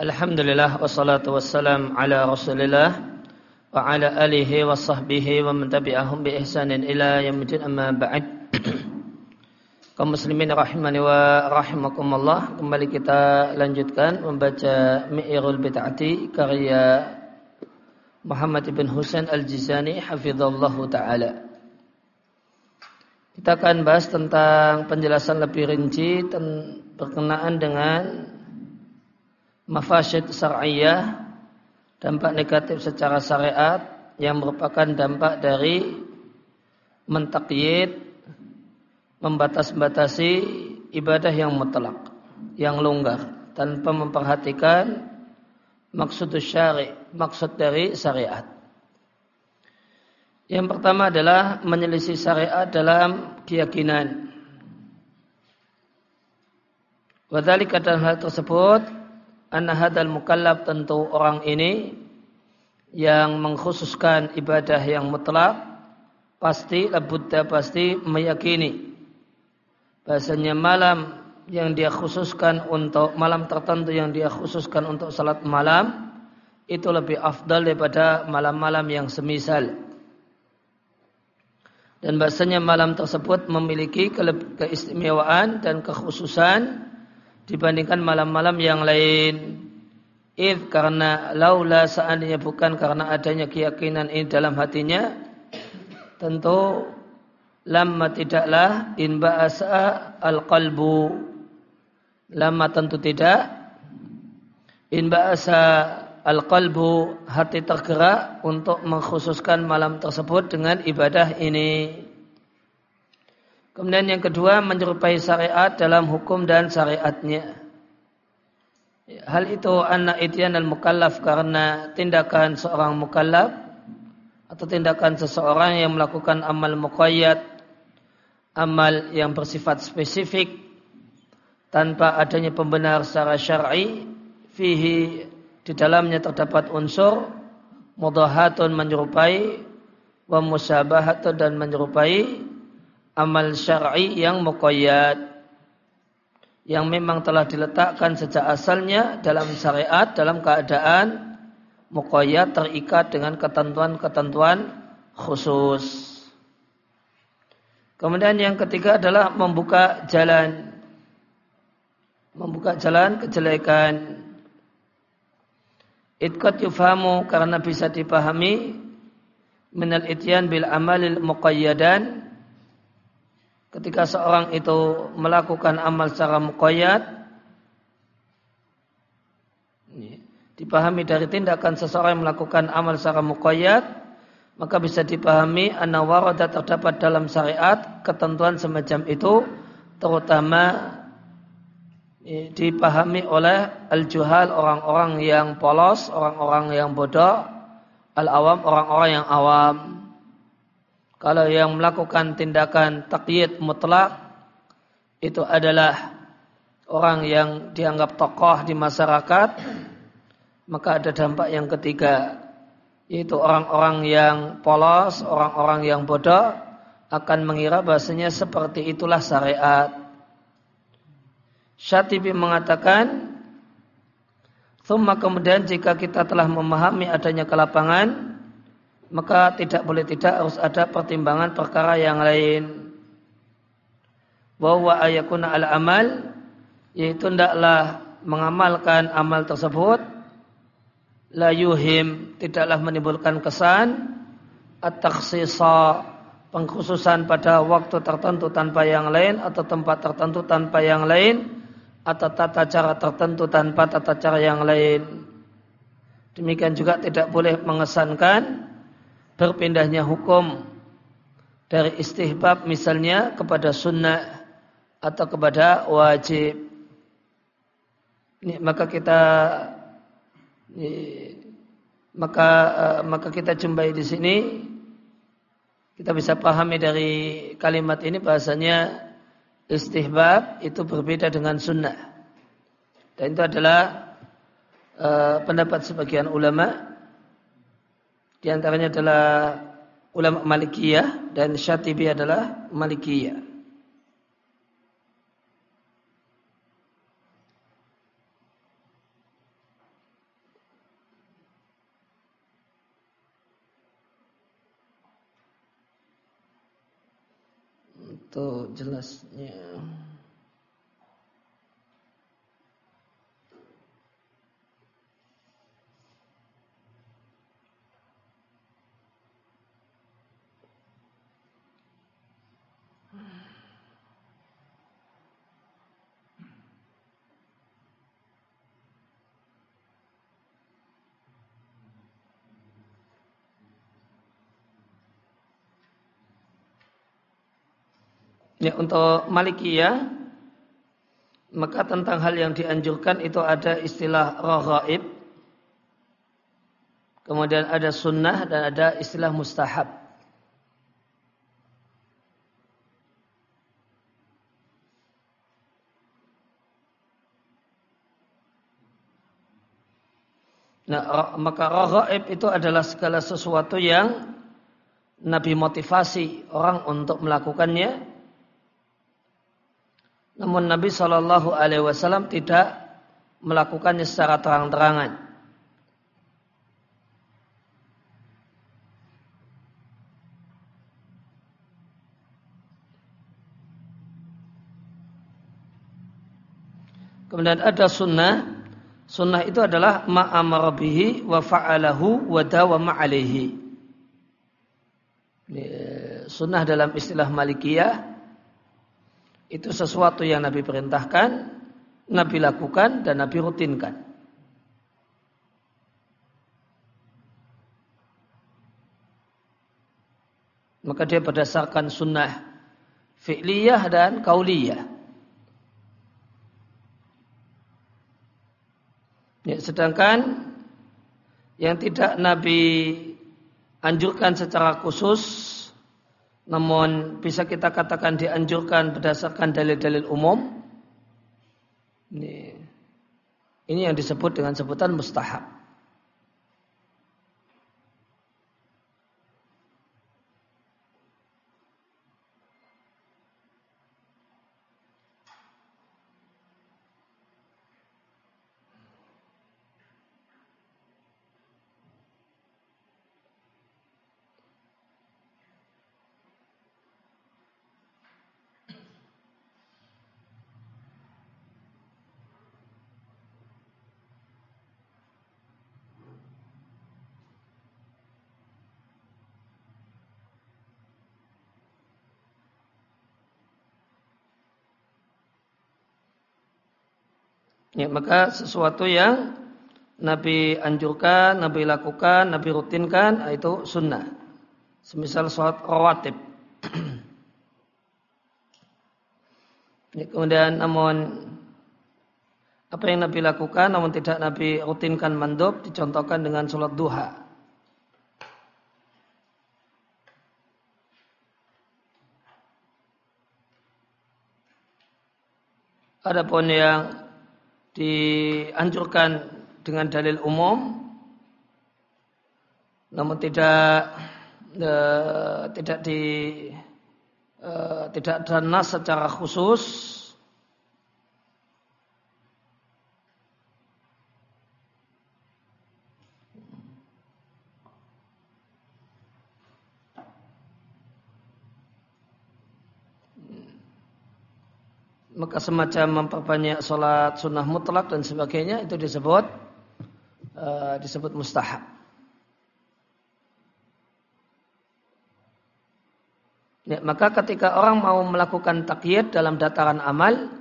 Alhamdulillah wassalatu wassalam ala Rasulillah wa ala alihi wa sahbihi wa man tabi'ahum bi ihsanin ila yaumil amma ba'd. Kaum muslimin rahimani wa rahimakumullah, kembali kita lanjutkan membaca Mi'irul Bid'ati karya Muhammad ibn Husain Al-Jizani hafizallahu taala. Kita akan bahas tentang penjelasan lebih rinci berkenaan dengan mafasid syar'iyah dampak negatif secara syariat yang merupakan dampak dari mentakyid membatas-batasi ibadah yang mutlak yang longgar tanpa memperhatikan maksud syari maksud dari syariat. Yang pertama adalah menyelisih syariat dalam keyakinan. Wadhalika dalam hal tersebut anna hadal mukallaf tentu orang ini yang mengkhususkan ibadah yang mutlak pasti labudda pasti meyakini bahasanya malam yang dia khususkan untuk malam tertentu yang dia khususkan untuk salat malam itu lebih afdal daripada malam-malam yang semisal. Dan bahasanya malam tersebut memiliki keistimewaan dan kekhususan dibandingkan malam-malam yang lain. Id karena laula seandainya bukan karena adanya keyakinan ini dalam hatinya, tentu lama tidaklah in ba'asa al-qalbu. Lama tentu tidak. In ba'asa al-qalbu hati tergerak untuk mengkhususkan malam tersebut dengan ibadah ini. Kemudian yang kedua menyerupai syariat dalam hukum dan syariatnya. Hal itu anak itian dan mukallaf karena tindakan seorang mukallaf atau tindakan seseorang yang melakukan amal muqayyad, amal yang bersifat spesifik tanpa adanya pembenar secara syar'i, fihi di dalamnya terdapat unsur mudahatun menyerupai wa musabahatun dan menyerupai amal syar'i yang muqayyad yang memang telah diletakkan sejak asalnya dalam syariat dalam keadaan muqayyad terikat dengan ketentuan-ketentuan khusus. Kemudian yang ketiga adalah membuka jalan membuka jalan kejelekan. Itqat yufhamu karena bisa dipahami minal ityan bil amalil muqayyadan ketika seorang itu melakukan amal secara muqayyad dipahami dari tindakan seseorang yang melakukan amal secara muqayyad maka bisa dipahami anna warada terdapat dalam syariat ketentuan semacam itu terutama dipahami oleh al-juhal orang-orang yang polos, orang-orang yang bodoh, al-awam orang-orang yang awam. Kalau yang melakukan tindakan takyid mutlak itu adalah orang yang dianggap tokoh di masyarakat, maka ada dampak yang ketiga, yaitu orang-orang yang polos, orang-orang yang bodoh akan mengira bahasanya seperti itulah syariat. Syatibi mengatakan, Thumma kemudian jika kita telah memahami adanya kelapangan, maka tidak boleh tidak harus ada pertimbangan perkara yang lain. Bahwa ayakuna al amal yaitu hendaklah mengamalkan amal tersebut la yuhim tidaklah menimbulkan kesan at-takhsisa pengkhususan pada waktu tertentu tanpa yang lain atau tempat tertentu tanpa yang lain atau tata cara tertentu tanpa tata cara yang lain. Demikian juga tidak boleh mengesankan berpindahnya hukum dari istihbab misalnya kepada sunnah atau kepada wajib. Maka kita maka uh, maka kita jumpai di sini kita bisa pahami dari kalimat ini bahasanya istihbab itu berbeda dengan sunnah. Dan itu adalah uh, pendapat sebagian ulama di antaranya adalah ulama Malikiyah dan Syatibi adalah Malikiyah. Untuk jelasnya. Ya, untuk Malikiyah maka tentang hal yang dianjurkan itu ada istilah raghaib kemudian ada sunnah dan ada istilah mustahab. Nah, maka raghaib itu adalah segala sesuatu yang Nabi motivasi orang untuk melakukannya namun Nabi Shallallahu Alaihi Wasallam tidak melakukannya secara terang-terangan. Kemudian ada sunnah. Sunnah itu adalah ma'amara bihi wa fa'alahu wa dawama alaihi. Sunnah dalam istilah Malikiyah itu sesuatu yang Nabi perintahkan, Nabi lakukan dan Nabi rutinkan. Maka dia berdasarkan sunnah fi'liyah dan kauliyah. Ya, sedangkan yang tidak Nabi anjurkan secara khusus namun bisa kita katakan dianjurkan berdasarkan dalil-dalil umum. Ini, yang disebut dengan sebutan mustahab. Ya, maka sesuatu yang Nabi anjurkan, Nabi lakukan, Nabi rutinkan itu sunnah. Semisal sholat rawatib. ya, kemudian namun apa yang Nabi lakukan namun tidak Nabi rutinkan mandub dicontohkan dengan sholat duha. Adapun yang dianjurkan dengan dalil umum namun tidak e, tidak di e, tidak ada nas secara khusus maka semacam memperbanyak sholat sunnah mutlak dan sebagainya itu disebut uh, disebut mustahab. Ya, maka ketika orang mau melakukan takyid dalam dataran amal,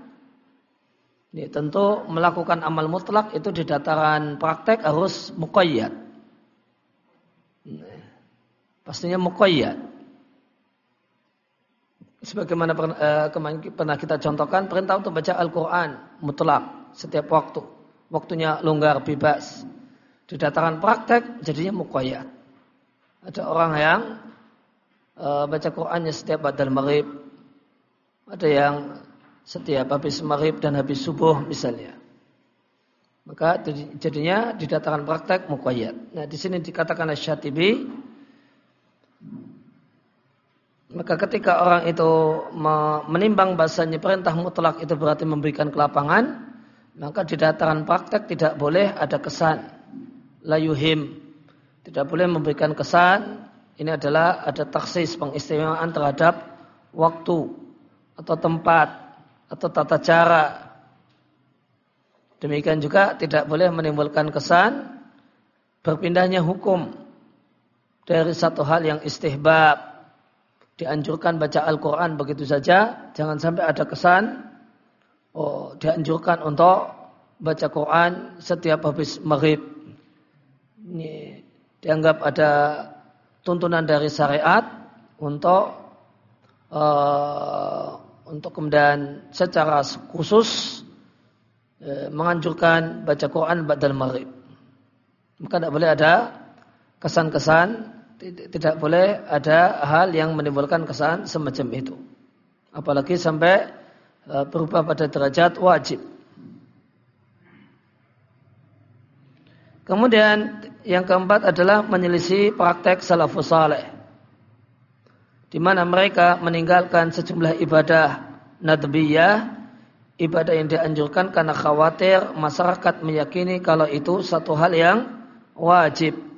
ya, tentu melakukan amal mutlak itu di dataran praktek harus muqayyad. Pastinya muqayyad. Sebagaimana uh, pernah kita contohkan, perintah untuk baca Al-Quran mutlak setiap waktu. Waktunya longgar, bebas. Di dataran praktek jadinya muqayyad. Ada orang yang uh, baca Qurannya setiap badal maghrib. Ada yang setiap habis maghrib dan habis subuh misalnya. Maka jadinya di dataran praktek muqayyad. Nah di sini dikatakan Syatibi maka ketika orang itu menimbang bahasanya perintah mutlak itu berarti memberikan kelapangan, maka di dataran praktek tidak boleh ada kesan layuhim. Tidak boleh memberikan kesan. Ini adalah ada taksis pengistimewaan terhadap waktu atau tempat atau tata cara. Demikian juga tidak boleh menimbulkan kesan berpindahnya hukum dari satu hal yang istihbab dianjurkan baca Al-Quran begitu saja jangan sampai ada kesan oh dianjurkan untuk baca Quran setiap habis maghrib ini dianggap ada tuntunan dari syariat untuk uh, untuk kemudian secara khusus uh, menganjurkan baca Quran badal maghrib. Maka tidak boleh ada kesan-kesan, tidak boleh ada hal yang menimbulkan kesan semacam itu. Apalagi sampai uh, berubah pada derajat wajib. Kemudian yang keempat adalah menyelisih praktek salafus saleh. Di mana mereka meninggalkan sejumlah ibadah nadbiyah, ibadah yang dianjurkan karena khawatir masyarakat meyakini kalau itu satu hal yang wajib.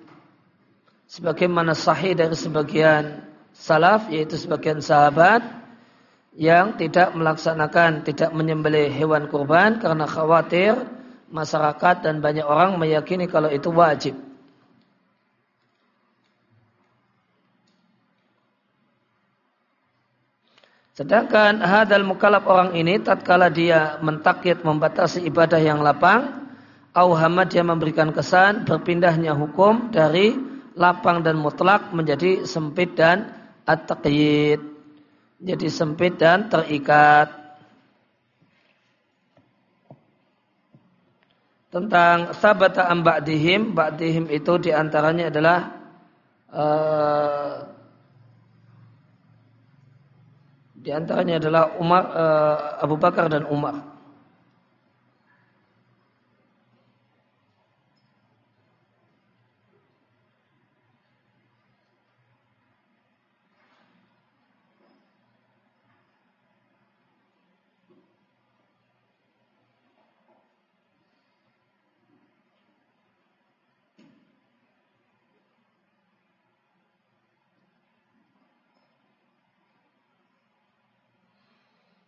Sebagaimana sahih dari sebagian salaf, yaitu sebagian sahabat, yang tidak melaksanakan, tidak menyembelih hewan kurban karena khawatir masyarakat dan banyak orang meyakini kalau itu wajib. Sedangkan hadal mukalab orang ini tatkala dia mentakit membatasi ibadah yang lapang, auhamad dia memberikan kesan berpindahnya hukum dari lapang dan mutlak menjadi sempit dan at-taqyid. Jadi sempit dan terikat. tentang sabata am ba'dihim, ba'dihim itu di antaranya adalah uh, di antaranya adalah Umar uh, Abu Bakar dan Umar.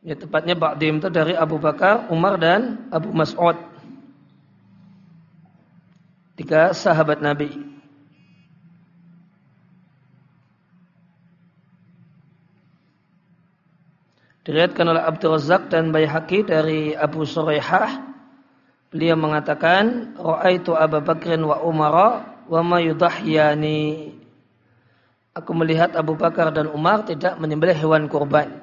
Ya tepatnya Ba'dim itu dari Abu Bakar, Umar dan Abu Mas'ud. Tiga sahabat Nabi. Diriatkan oleh Abdul Razak dan Bayhaqi dari Abu Suraihah. Beliau mengatakan, Ra'aitu Abu Bakrin wa Umara wa ma yudahyani. Aku melihat Abu Bakar dan Umar tidak menyembelih hewan kurban.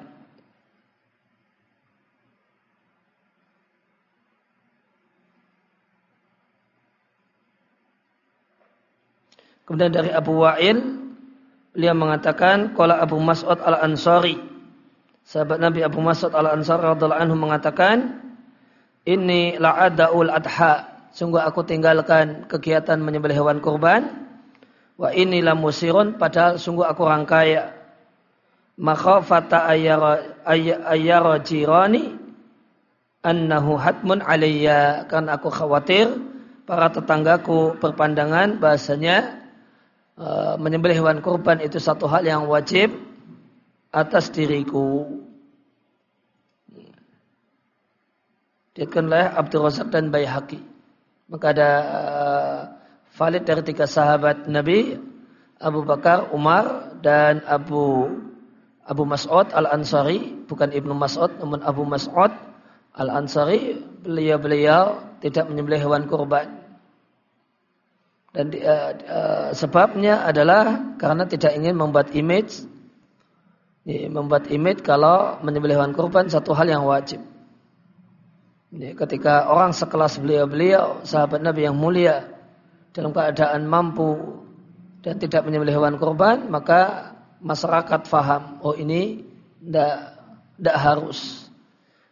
Kemudian dari Abu Wa'il beliau mengatakan qala Abu Mas'ud Al-Ansari. Sahabat Nabi Abu Mas'ud Al-Ansari radhiyallahu anhu mengatakan ini la'adaul adha. Sungguh aku tinggalkan kegiatan menyembelih hewan kurban. Wa ini la musirun padahal sungguh aku rangkaya. Makhafata ayyara ayyara jirani annahu hatmun alayya. Karena aku khawatir para tetanggaku berpandangan bahasanya Eh, menyembelih hewan kurban itu satu hal yang wajib atas diriku. Diatkan oleh Abdul dan Bayhaqi. Maka ada uh, valid dari tiga sahabat Nabi Abu Bakar, Umar dan Abu Abu Mas'ud Al-Ansari, bukan Ibnu Mas'ud namun Abu Mas'ud Al-Ansari, beliau-beliau tidak menyembelih hewan kurban. Dan uh, uh, sebabnya adalah karena tidak ingin membuat image, ya, membuat image kalau menyembelih hewan kurban satu hal yang wajib. Ya, ketika orang sekelas beliau-beliau, sahabat Nabi yang mulia, dalam keadaan mampu dan tidak menyembelih hewan kurban, maka masyarakat faham, oh ini tidak harus.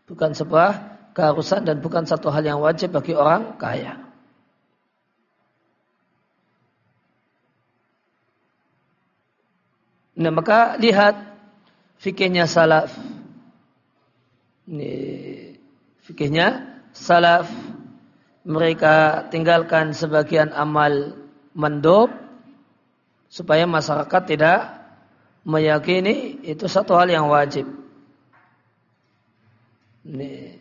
Bukan sebuah keharusan dan bukan satu hal yang wajib bagi orang kaya. Nah maka lihat fikihnya salaf. Ini fikihnya salaf. Mereka tinggalkan sebagian amal mendop supaya masyarakat tidak meyakini itu satu hal yang wajib. Ini.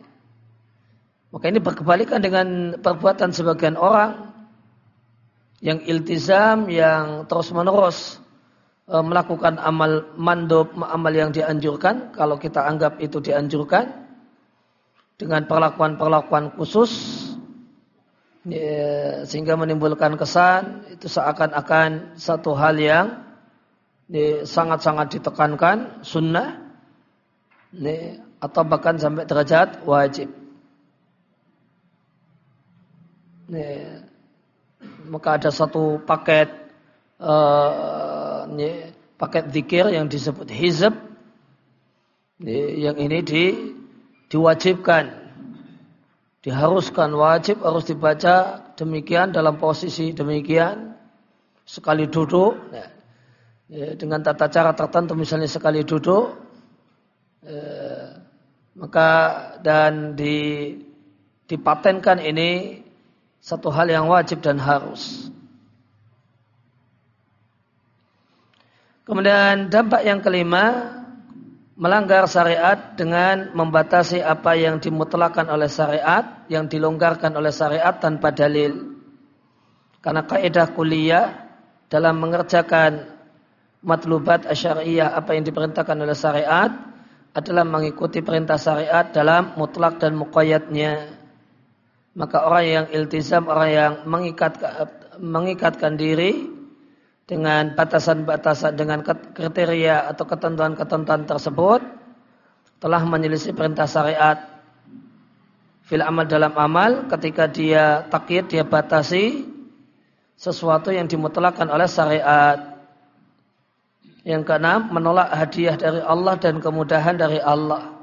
Maka ini berkebalikan dengan perbuatan sebagian orang yang iltizam, yang terus-menerus e, melakukan amal mandub, amal yang dianjurkan, kalau kita anggap itu dianjurkan, dengan perlakuan-perlakuan khusus, ya, sehingga menimbulkan kesan itu seakan-akan satu hal yang sangat-sangat ditekankan, sunnah, atau bahkan sampai derajat wajib. Maka ada satu paket paket zikir yang disebut hizab. Ya, yang ini di, diwajibkan. Diharuskan wajib harus dibaca demikian dalam posisi demikian sekali duduk. Ya, ya, dengan tata cara tertentu misalnya sekali duduk ya, maka dan di dipatenkan ini satu hal yang wajib dan harus. Kemudian dampak yang kelima melanggar syariat dengan membatasi apa yang dimutlakan oleh syariat, yang dilonggarkan oleh syariat tanpa dalil. Karena kaidah kuliah dalam mengerjakan matlubat asyariyah apa yang diperintahkan oleh syariat adalah mengikuti perintah syariat dalam mutlak dan muqayyadnya. Maka orang yang iltizam, orang yang mengikat, mengikatkan diri dengan batasan-batasan, dengan kriteria atau ketentuan-ketentuan tersebut, telah menyelisih perintah syariat. Fil amal dalam amal, ketika dia takyid, dia batasi sesuatu yang dimutlakan oleh syariat. Yang keenam, menolak hadiah dari Allah dan kemudahan dari Allah.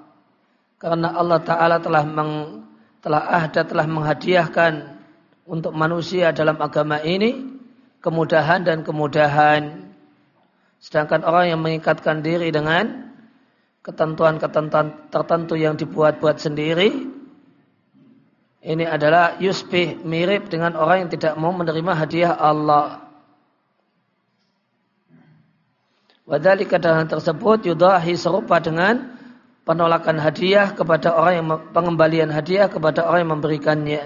Karena Allah Ta'ala telah meng, telah ahda telah menghadiahkan untuk manusia dalam agama ini kemudahan dan kemudahan. Sedangkan orang yang mengikatkan diri dengan ketentuan-ketentuan tertentu yang dibuat-buat sendiri, ini adalah yusbih mirip dengan orang yang tidak mau menerima hadiah Allah. Wadali dalam tersebut yudahi serupa dengan penolakan hadiah kepada orang yang pengembalian hadiah kepada orang yang memberikannya.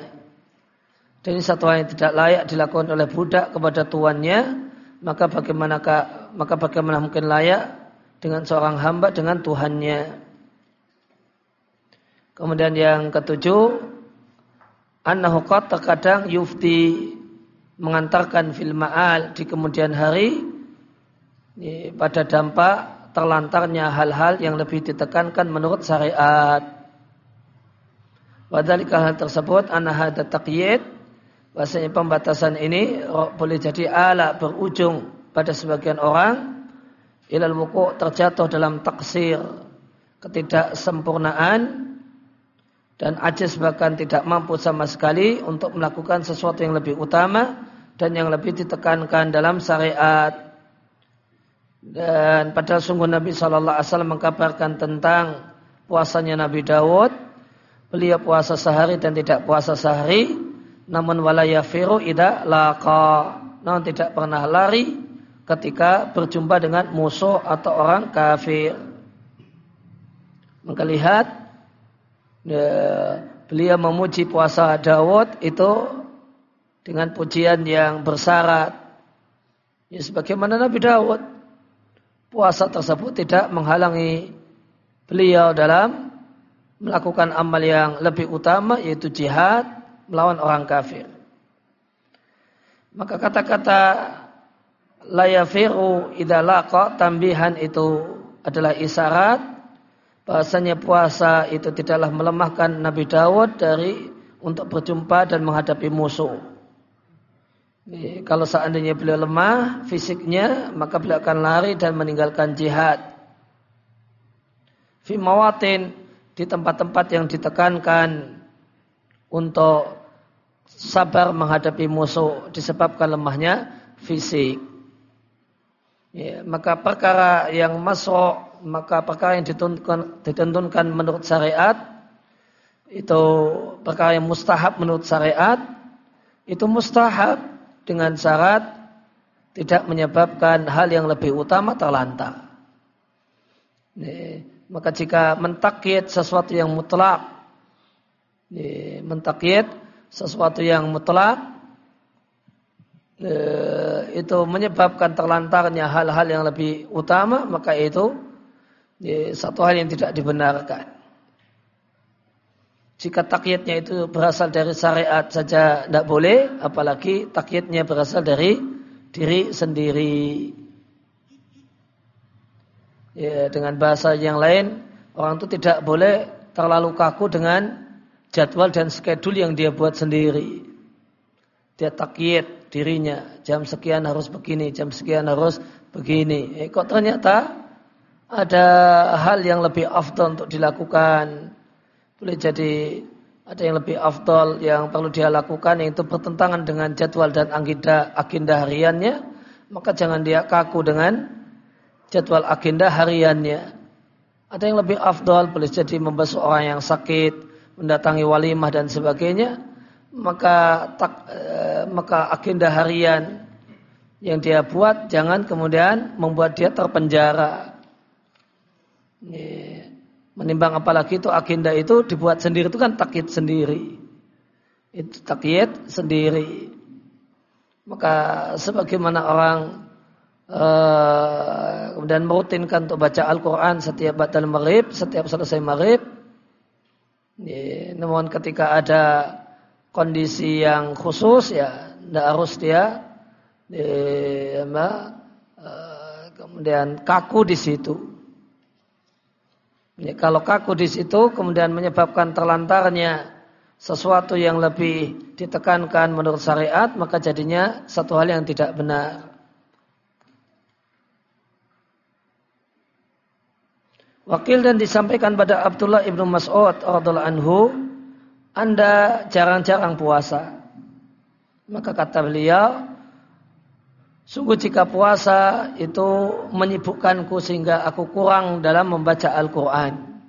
Dan ini satu hal yang tidak layak dilakukan oleh budak kepada tuannya, maka bagaimana maka bagaimana mungkin layak dengan seorang hamba dengan Tuhannya. Kemudian yang ketujuh, annahu terkadang yufti mengantarkan fil ma'al di kemudian hari pada dampak terlantarnya hal-hal yang lebih ditekankan menurut syariat. Wadhalika hal tersebut anahada taqyid bahasanya pembatasan ini boleh jadi ala berujung pada sebagian orang ilal wuku terjatuh dalam taksir ketidaksempurnaan dan ajis bahkan tidak mampu sama sekali untuk melakukan sesuatu yang lebih utama dan yang lebih ditekankan dalam syariat. Dan pada sungguh Nabi Shallallahu Alaihi Wasallam mengkabarkan tentang puasanya Nabi Dawud. Beliau puasa sehari dan tidak puasa sehari. Namun walayafiru ida laka. Namun tidak pernah lari ketika berjumpa dengan musuh atau orang kafir. Maka lihat ya, beliau memuji puasa Dawud itu dengan pujian yang bersyarat. Ya sebagaimana Nabi Dawud puasa tersebut tidak menghalangi beliau dalam melakukan amal yang lebih utama yaitu jihad melawan orang kafir. Maka kata-kata layafiru idalaqa tambihan itu adalah isyarat bahasanya puasa itu tidaklah melemahkan Nabi Dawud dari untuk berjumpa dan menghadapi musuh. Kalau seandainya beliau lemah fisiknya, maka beliau akan lari dan meninggalkan jihad. Fimawatin di tempat-tempat yang ditekankan untuk sabar menghadapi musuh disebabkan lemahnya fisik. Ya, maka perkara yang masuk, maka perkara yang ditentukan, ditentukan menurut syariat itu perkara yang mustahab menurut syariat itu mustahab dengan syarat tidak menyebabkan hal yang lebih utama terlantar. Maka jika mentakit sesuatu yang mutlak, mentakit sesuatu yang mutlak, eh, itu menyebabkan terlantarnya hal-hal yang lebih utama, maka itu satu hal yang tidak dibenarkan. Jika takyidnya itu berasal dari syariat saja tidak boleh, apalagi takyidnya berasal dari diri sendiri. Ya, dengan bahasa yang lain, orang itu tidak boleh terlalu kaku dengan jadwal dan schedule yang dia buat sendiri. Dia takyid dirinya, jam sekian harus begini, jam sekian harus begini. Eh, kok ternyata ada hal yang lebih afdol untuk dilakukan. Boleh jadi ada yang lebih afdol yang perlu dia lakukan yaitu bertentangan dengan jadwal dan agenda agenda hariannya, maka jangan dia kaku dengan jadwal agenda hariannya. Ada yang lebih afdol, boleh jadi membasuh orang yang sakit, mendatangi walimah dan sebagainya. Maka tak, eh, maka agenda harian yang dia buat jangan kemudian membuat dia terpenjara. Menimbang apalagi itu agenda itu dibuat sendiri itu kan takyid sendiri. Itu takyid sendiri. Maka sebagaimana orang uh, kemudian merutinkan untuk baca Al-Quran setiap batal maghrib, setiap selesai maghrib. Ya, namun ketika ada kondisi yang khusus ya tidak harus dia ya, uh, kemudian kaku di situ. Ya, kalau kaku di situ kemudian menyebabkan terlantarnya sesuatu yang lebih ditekankan menurut syariat maka jadinya satu hal yang tidak benar. Wakil dan disampaikan pada Abdullah ibnu Mas'ud radhiallahu anhu, Anda jarang-jarang puasa. Maka kata beliau, sungguh jika puasa itu menyibukkanku sehingga aku kurang dalam membaca Al-Quran.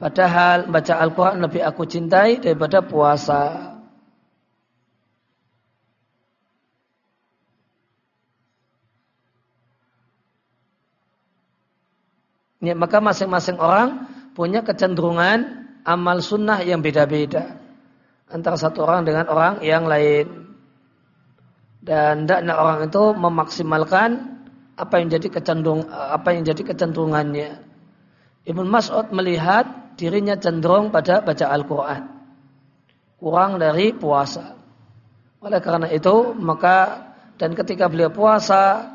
Padahal membaca Al-Quran lebih aku cintai daripada puasa. Ya, maka masing-masing orang punya kecenderungan amal sunnah yang beda-beda antara satu orang dengan orang yang lain. Dan hendaknya orang itu memaksimalkan apa yang jadi kecenderung apa yang jadi kecenderungannya. Ibnu Mas'ud melihat dirinya cenderung pada baca Al-Qur'an. Kurang dari puasa. Oleh karena itu, maka dan ketika beliau puasa,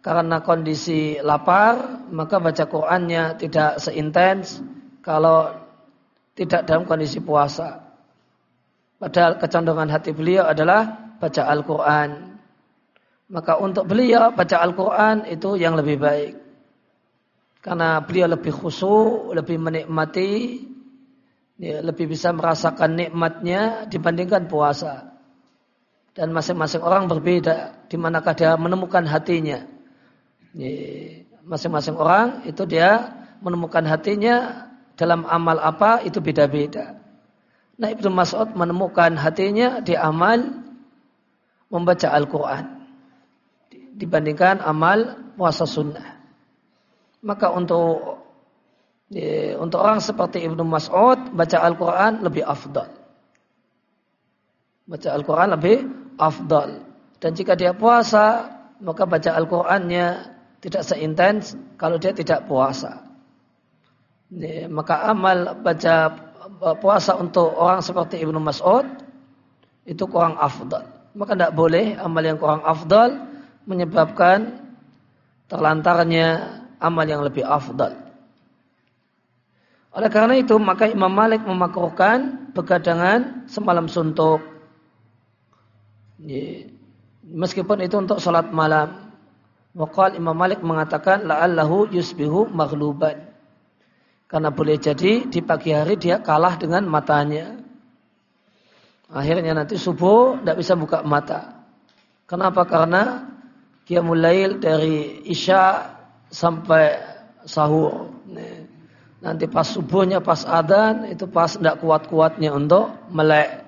karena kondisi lapar, maka baca Qur'annya tidak seintens kalau tidak dalam kondisi puasa. Padahal kecenderungan hati beliau adalah baca Al-Quran. Maka untuk beliau baca Al-Quran itu yang lebih baik. Karena beliau lebih khusyuk, lebih menikmati, ya, lebih bisa merasakan nikmatnya dibandingkan puasa. Dan masing-masing orang berbeda, di manakah dia menemukan hatinya masing-masing orang itu dia menemukan hatinya dalam amal apa itu beda-beda. Nah Ibnu Mas'ud menemukan hatinya di amal membaca Al-Quran dibandingkan amal puasa sunnah. Maka untuk untuk orang seperti Ibnu Mas'ud baca Al-Quran lebih afdal. Baca Al-Quran lebih afdal. Dan jika dia puasa maka baca Al-Qurannya tidak seintens kalau dia tidak puasa. Maka amal baca puasa untuk orang seperti Ibnu Mas'ud itu kurang afdal. Maka tidak boleh amal yang kurang afdal menyebabkan terlantarnya amal yang lebih afdal. Oleh karena itu maka Imam Malik memakruhkan begadangan semalam suntuk. Meskipun itu untuk sholat malam. Waqal Imam Malik mengatakan la'allahu yusbihu maghluban. Karena boleh jadi di pagi hari dia kalah dengan matanya. Akhirnya nanti subuh tidak bisa buka mata. Kenapa? Karena dia mulai dari isya sampai sahur. Nanti pas subuhnya, pas adan, itu pas tidak kuat-kuatnya untuk melek.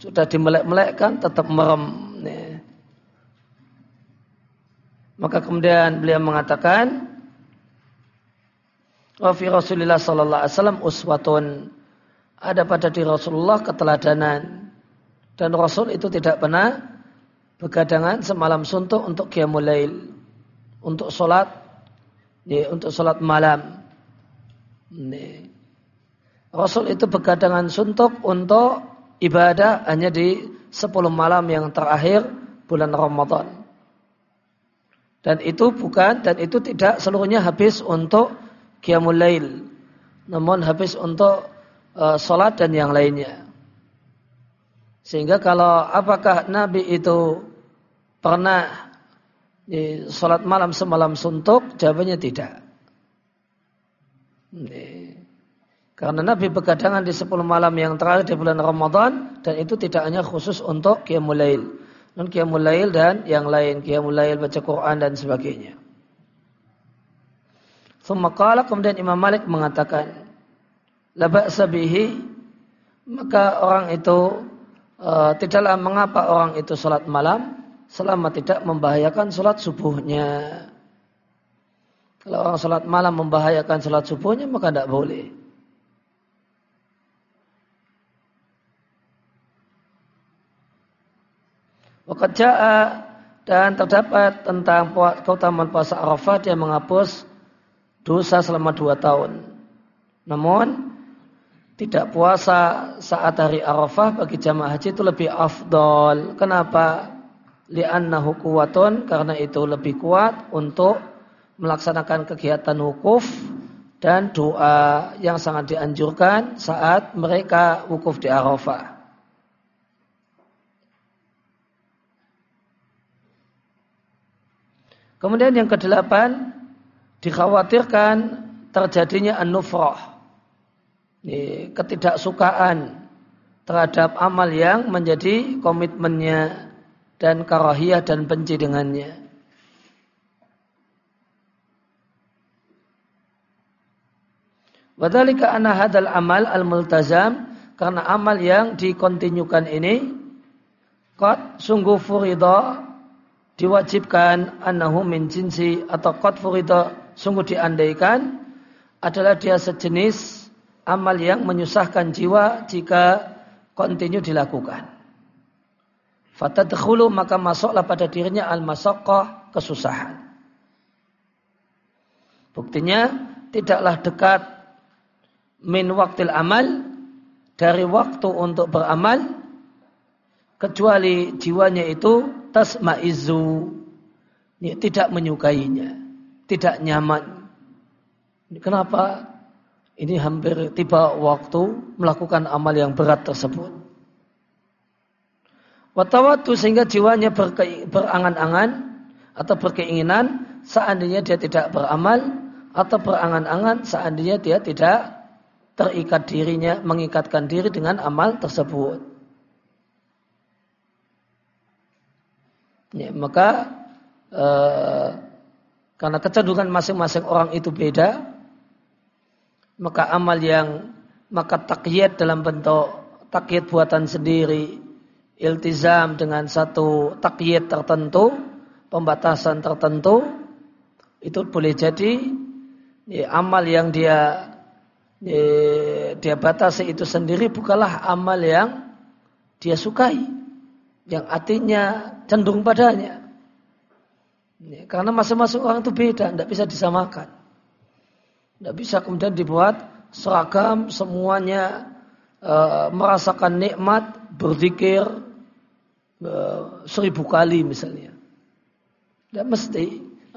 Sudah dimelek-melek kan tetap merem. Maka kemudian beliau mengatakan Wa fi Rasulillah sallallahu alaihi wasallam uswatun. Ada pada di Rasulullah keteladanan. Dan Rasul itu tidak pernah begadangan semalam suntuk untuk qiyamul lail. Untuk sholat ya, untuk sholat malam. Ini. Rasul itu begadangan suntuk untuk ibadah hanya di 10 malam yang terakhir bulan Ramadan. Dan itu bukan dan itu tidak seluruhnya habis untuk qiyamul lail. Namun habis untuk uh, salat dan yang lainnya. Sehingga kalau apakah Nabi itu pernah di salat malam semalam suntuk? Jawabannya tidak. Karena Nabi begadangan di 10 malam yang terakhir di bulan Ramadan dan itu tidak hanya khusus untuk qiyamul lail. Non qiyamul lail dan yang lain, qiyamul lail baca Quran dan sebagainya. Thumma qala kemudian Imam Malik mengatakan la ba'sa maka orang itu uh, tidaklah mengapa orang itu salat malam selama tidak membahayakan salat subuhnya. Kalau orang salat malam membahayakan salat subuhnya maka tidak boleh. Wakat dan terdapat tentang keutamaan puasa Arafah yang menghapus dosa selama dua tahun. Namun tidak puasa saat hari Arafah bagi jamaah haji itu lebih afdol. Kenapa? Li'annahu kuwatun karena itu lebih kuat untuk melaksanakan kegiatan wukuf dan doa yang sangat dianjurkan saat mereka wukuf di Arafah. Kemudian yang kedelapan dikhawatirkan terjadinya an-nufrah. Ketidaksukaan terhadap amal yang menjadi komitmennya dan karahiyah dan benci dengannya. Wadhalika anna hadal amal al-multazam karena amal yang dikontinyukan ini kot sungguh furidah diwajibkan annahu min jinsi atau qad furida sungguh diandaikan adalah dia sejenis amal yang menyusahkan jiwa jika kontinu dilakukan. Fatadkhulu maka masuklah pada dirinya al-masaqqah kesusahan. Buktinya tidaklah dekat min waktil amal dari waktu untuk beramal kecuali jiwanya itu tasmaizu tidak menyukainya, tidak nyaman. Kenapa? Ini hampir tiba waktu melakukan amal yang berat tersebut. Watawatu sehingga jiwanya berangan-angan atau berkeinginan seandainya dia tidak beramal atau berangan-angan seandainya dia tidak terikat dirinya, mengikatkan diri dengan amal tersebut. Ya, maka e, karena kecenderungan masing-masing orang itu beda, maka amal yang maka takyid dalam bentuk takyid buatan sendiri, iltizam dengan satu takyid tertentu, pembatasan tertentu, itu boleh jadi ya, amal yang dia ya, dia batasi itu sendiri bukanlah amal yang dia sukai yang artinya cenderung padanya. Ya, karena masing-masing orang itu beda, tidak bisa disamakan. Tidak bisa kemudian dibuat seragam semuanya e, merasakan nikmat berzikir e, seribu kali misalnya. Tidak mesti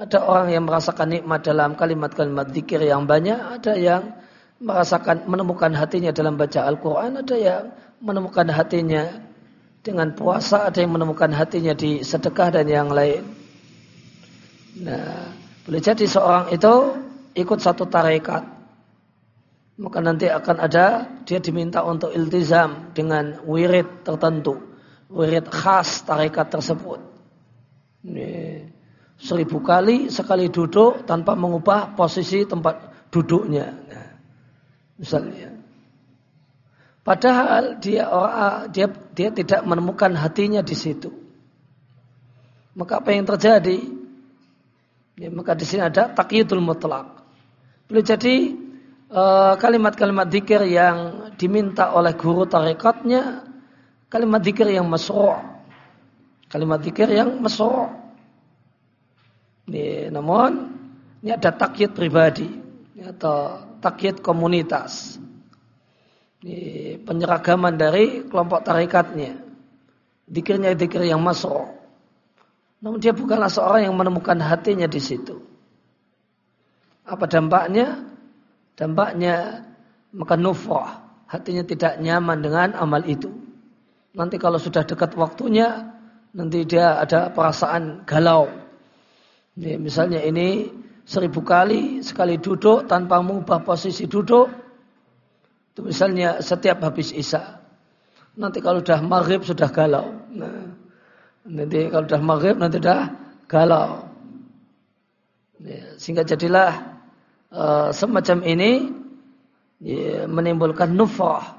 ada orang yang merasakan nikmat dalam kalimat-kalimat zikir yang banyak, ada yang merasakan menemukan hatinya dalam baca Al-Quran, ada yang menemukan hatinya dengan puasa ada yang menemukan hatinya di sedekah dan yang lain. Nah, boleh jadi seorang itu ikut satu tarekat. Maka nanti akan ada dia diminta untuk iltizam dengan wirid tertentu. Wirid khas tarekat tersebut. Ini, seribu kali sekali duduk tanpa mengubah posisi tempat duduknya. Nah, misalnya. Padahal dia orang dia dia tidak menemukan hatinya di situ. Maka apa yang terjadi? Ya, maka di sini ada takyidul mutlak. Boleh jadi eh, kalimat-kalimat dikir yang diminta oleh guru tarekatnya kalimat dikir yang masro' kalimat dikir yang masro' ini, namun ini ada takyid pribadi atau takyid komunitas penyeragaman dari kelompok tarekatnya dikirnya dikir yang masro' namun dia bukanlah seorang yang menemukan hatinya di situ. Apa dampaknya? Dampaknya maka nufrah. Hatinya tidak nyaman dengan amal itu. Nanti kalau sudah dekat waktunya, nanti dia ada perasaan galau. Ini, misalnya ini seribu kali sekali duduk tanpa mengubah posisi duduk. Itu misalnya setiap habis isya. Nanti kalau sudah maghrib sudah galau. Nah, nanti kalau sudah maghrib nanti sudah galau. Ya, sehingga jadilah uh, semacam ini ya, menimbulkan nufrah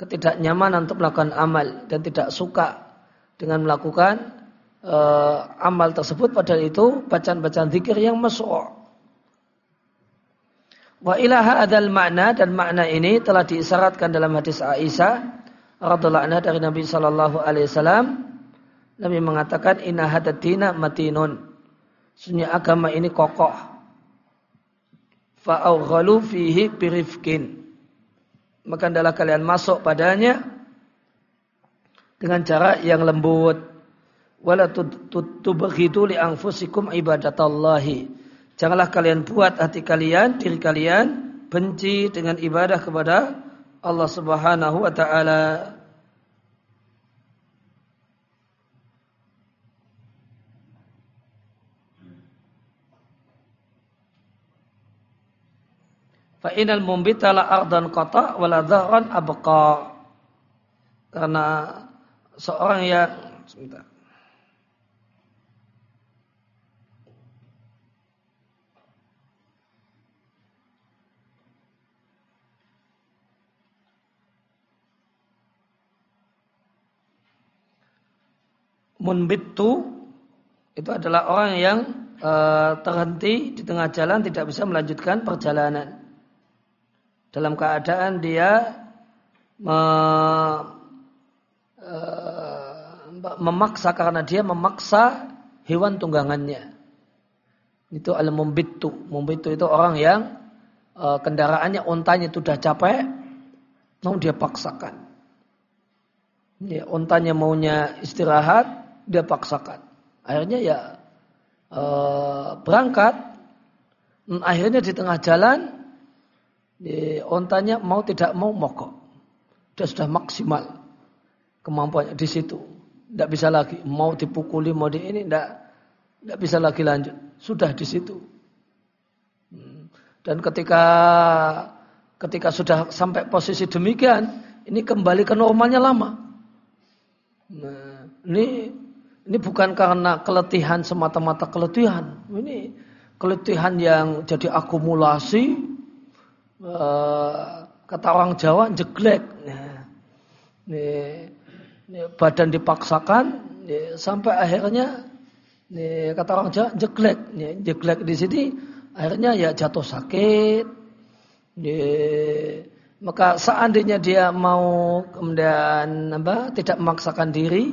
ketidaknyamanan untuk melakukan amal dan tidak suka dengan melakukan uh, amal tersebut padahal itu bacaan-bacaan zikir yang masuk. Wa ilaha adal makna dan makna ini telah diisyaratkan dalam hadis Aisyah radhiallahu anha dari Nabi sallallahu alaihi wasallam. Nabi mengatakan inna hadatina matinun. Sunya agama ini kokoh. Fa'awghalu fihi birifkin maka adalah kalian masuk padanya dengan cara yang lembut wala tubghidu li anfusikum ibadatallahi janganlah kalian buat hati kalian diri kalian benci dengan ibadah kepada Allah Subhanahu wa taala Fa inal mumbita la ardan qata wala dhahran abqa. Karena seorang yang sebentar. Munbitu itu adalah orang yang uh, terhenti di tengah jalan tidak bisa melanjutkan perjalanan dalam keadaan dia me, e, memaksa karena dia memaksa hewan tunggangannya. Itu al mumbitu. Mumbitu itu orang yang e, kendaraannya ontanya itu sudah capek, mau dia paksakan. Ya, ontanya maunya istirahat, dia paksakan. Akhirnya ya e, berangkat. Akhirnya di tengah jalan ontanya mau tidak mau mogok. Dia sudah maksimal kemampuannya di situ. Tidak bisa lagi mau dipukuli mau di ini tidak tidak bisa lagi lanjut. Sudah di situ. Hmm. Dan ketika ketika sudah sampai posisi demikian, ini kembali ke normalnya lama. Nah, ini ini bukan karena keletihan semata-mata keletihan. Ini keletihan yang jadi akumulasi Eh, kata orang Jawa jeglek. Nah, ini, ini badan dipaksakan ini, sampai akhirnya ini, kata orang Jawa jeglek. Ini, jeglek di sini akhirnya ya jatuh sakit. Ini, maka seandainya dia mau kemudian apa tidak memaksakan diri,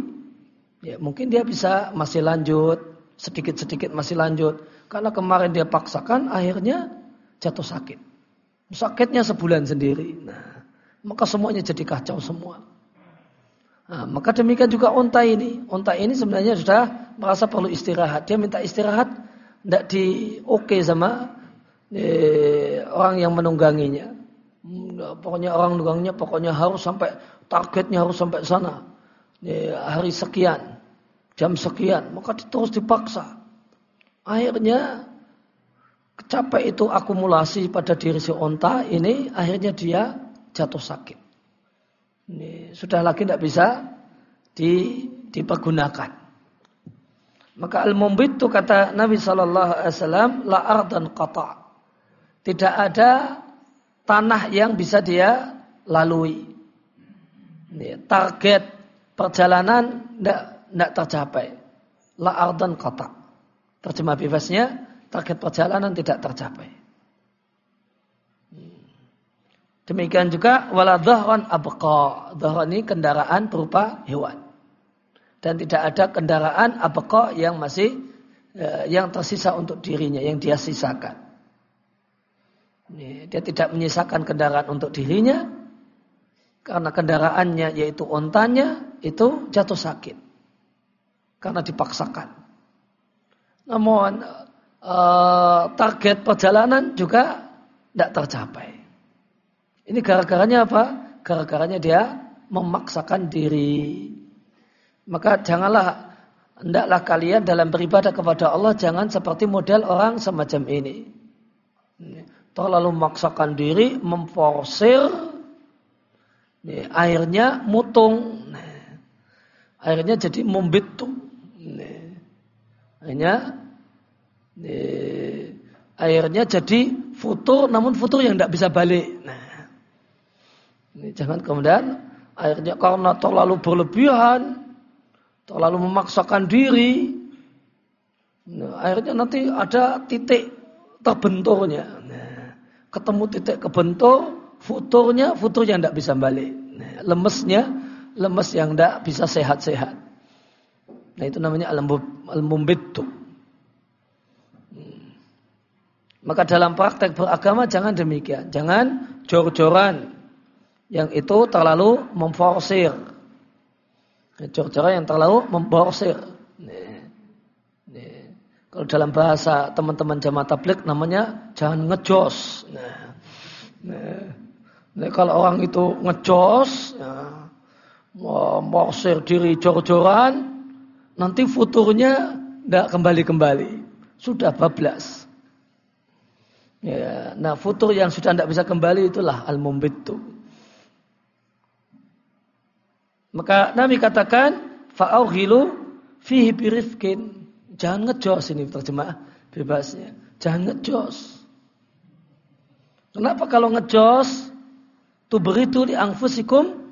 ya mungkin dia bisa masih lanjut sedikit-sedikit masih lanjut. Karena kemarin dia paksakan akhirnya jatuh sakit. Sakitnya sebulan sendiri. Nah, maka semuanya jadi kacau semua. Nah, maka demikian juga onta ini. Onta ini sebenarnya sudah merasa perlu istirahat. Dia minta istirahat, tidak di oke sama eh, orang yang menungganginya. Pokoknya orang menungganginya pokoknya harus sampai targetnya harus sampai sana. Eh, hari sekian, jam sekian, maka terus dipaksa. Akhirnya capek itu akumulasi pada diri si onta ini akhirnya dia jatuh sakit. Ini sudah lagi tidak bisa di, dipergunakan. Maka al-mumbit itu kata Nabi Shallallahu Alaihi Wasallam la ardan kata. Tidak ada tanah yang bisa dia lalui. Ini, target perjalanan tidak tidak tercapai. La ardan kata. Terjemah bebasnya target perjalanan tidak tercapai. Demikian juga wala dhahran abqa. Dhahran ini kendaraan berupa hewan. Dan tidak ada kendaraan abqa yang masih eh, yang tersisa untuk dirinya, yang dia sisakan. Dia tidak menyisakan kendaraan untuk dirinya karena kendaraannya yaitu ontanya itu jatuh sakit karena dipaksakan. Namun eh, target perjalanan juga tidak tercapai. Ini gara-garanya apa? Gara-garanya dia memaksakan diri. Maka janganlah hendaklah kalian dalam beribadah kepada Allah jangan seperti model orang semacam ini. Terlalu memaksakan diri, memforsir, airnya mutung, airnya jadi membitu, airnya airnya jadi futur, namun futur yang tidak bisa balik. Nah, ini jangan kemudian akhirnya karena terlalu berlebihan, terlalu memaksakan diri, nah, akhirnya nanti ada titik terbenturnya. Nah, ketemu titik kebentur, futurnya, futur yang tidak bisa balik. Nah, lemesnya, lemes yang tidak bisa sehat-sehat. Nah itu namanya al-mumbitu. Hmm. Maka dalam praktek beragama jangan demikian. Jangan jor-joran yang itu terlalu memforsir. Cara-cara yang terlalu memforsir. Kalau dalam bahasa teman-teman jamaah tablik namanya jangan ngejos. Nah, nah, kalau orang itu ngejos, ya, memforsir diri jor-joran, nanti futurnya tidak kembali-kembali. Sudah bablas. Ya, nah futur yang sudah tidak bisa kembali itulah al-mumbitu. Maka Nabi katakan fa'auhilu fihi birifkin. Jangan ngejos ini terjemah bebasnya. Jangan ngejos. Kenapa kalau ngejos tu beritu di angfusikum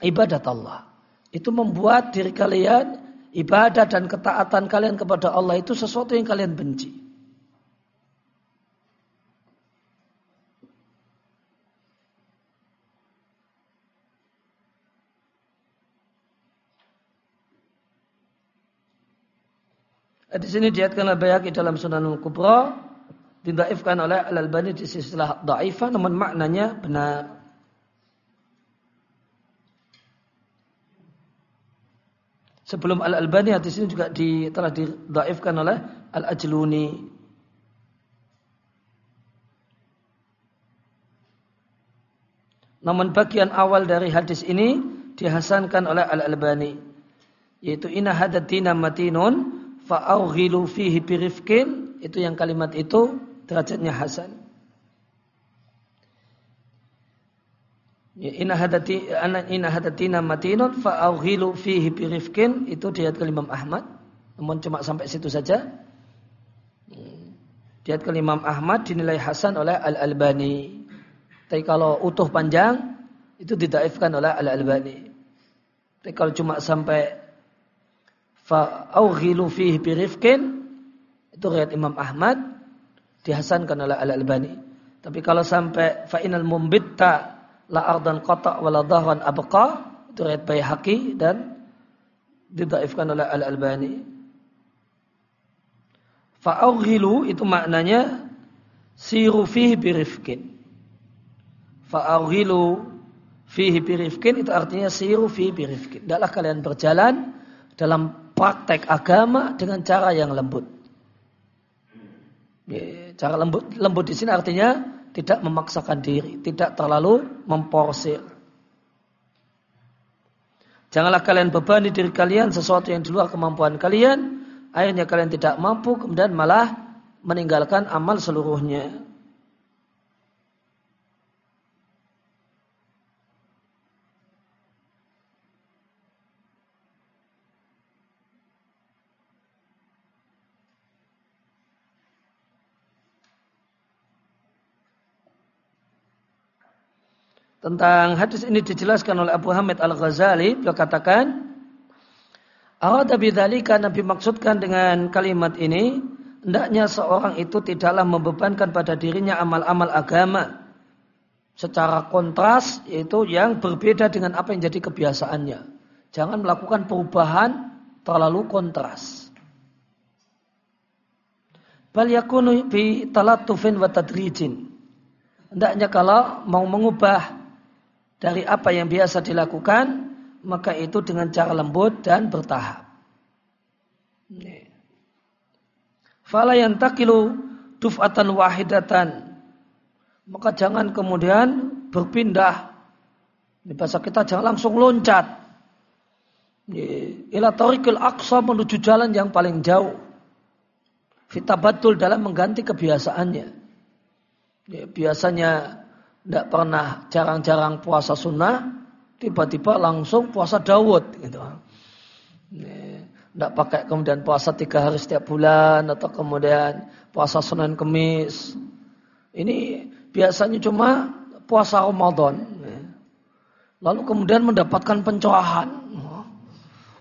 ibadat Allah. Itu membuat diri kalian ibadah dan ketaatan kalian kepada Allah itu sesuatu yang kalian benci. Di sini diatkan al-Bayaki dalam Sunan Kubra didaifkan oleh Al-Albani di istilah dhaifah namun maknanya benar. Sebelum Al-Albani hadis ini juga di, telah didaifkan oleh Al-Ajluni. Namun bagian awal dari hadis ini dihasankan oleh Al-Albani yaitu inna hadatina matinun fa'aughilu fihi birifkin itu yang kalimat itu derajatnya hasan. Inna hadati inna hadatina matinun fa'aughilu fihi birifkin itu diat ke Imam Ahmad. Namun cuma sampai situ saja. Diat ke Imam Ahmad dinilai hasan oleh Al-Albani. Tapi kalau utuh panjang itu didaifkan oleh Al-Albani. Tapi kalau cuma sampai fa'aughilu fihi birifkin itu riwayat Imam Ahmad dihasankan oleh Al-Albani. Tapi kalau sampai fa'inal mumbitta la ardan qata wa la dhahran abqa itu riwayat Baihaqi dan didaifkan oleh Al-Albani. Fa'aughilu itu maknanya siru fihi birifkin. Fa'aughilu fihi birifkin itu artinya siru fihi birifkin. Tidaklah kalian berjalan dalam praktek agama dengan cara yang lembut. Ya, cara lembut lembut di sini artinya tidak memaksakan diri, tidak terlalu memporsir. Janganlah kalian bebani diri kalian sesuatu yang di luar kemampuan kalian, akhirnya kalian tidak mampu kemudian malah meninggalkan amal seluruhnya. Tentang hadis ini dijelaskan oleh Abu Hamid Al-Ghazali, beliau katakan, Arada bidzalika Nabi maksudkan dengan kalimat ini, hendaknya seorang itu tidaklah membebankan pada dirinya amal-amal agama secara kontras yaitu yang berbeda dengan apa yang jadi kebiasaannya. Jangan melakukan perubahan terlalu kontras. Bal yakunu bi talattufin wa tadrijin. Hendaknya kalau mau mengubah dari apa yang biasa dilakukan, maka itu dengan cara lembut dan bertahap. Fala yantakilu duf'atan wahidatan maka jangan kemudian berpindah. Di bahasa kita jangan langsung loncat. Ila tariqil aqsa menuju jalan yang paling jauh. Fitabatul dalam mengganti kebiasaannya. Ya, biasanya tidak pernah jarang-jarang puasa sunnah, tiba-tiba langsung puasa Dawud. Gitu. Tidak pakai kemudian puasa tiga hari setiap bulan atau kemudian puasa Senin Kemis. Ini biasanya cuma puasa Ramadan. Lalu kemudian mendapatkan pencerahan.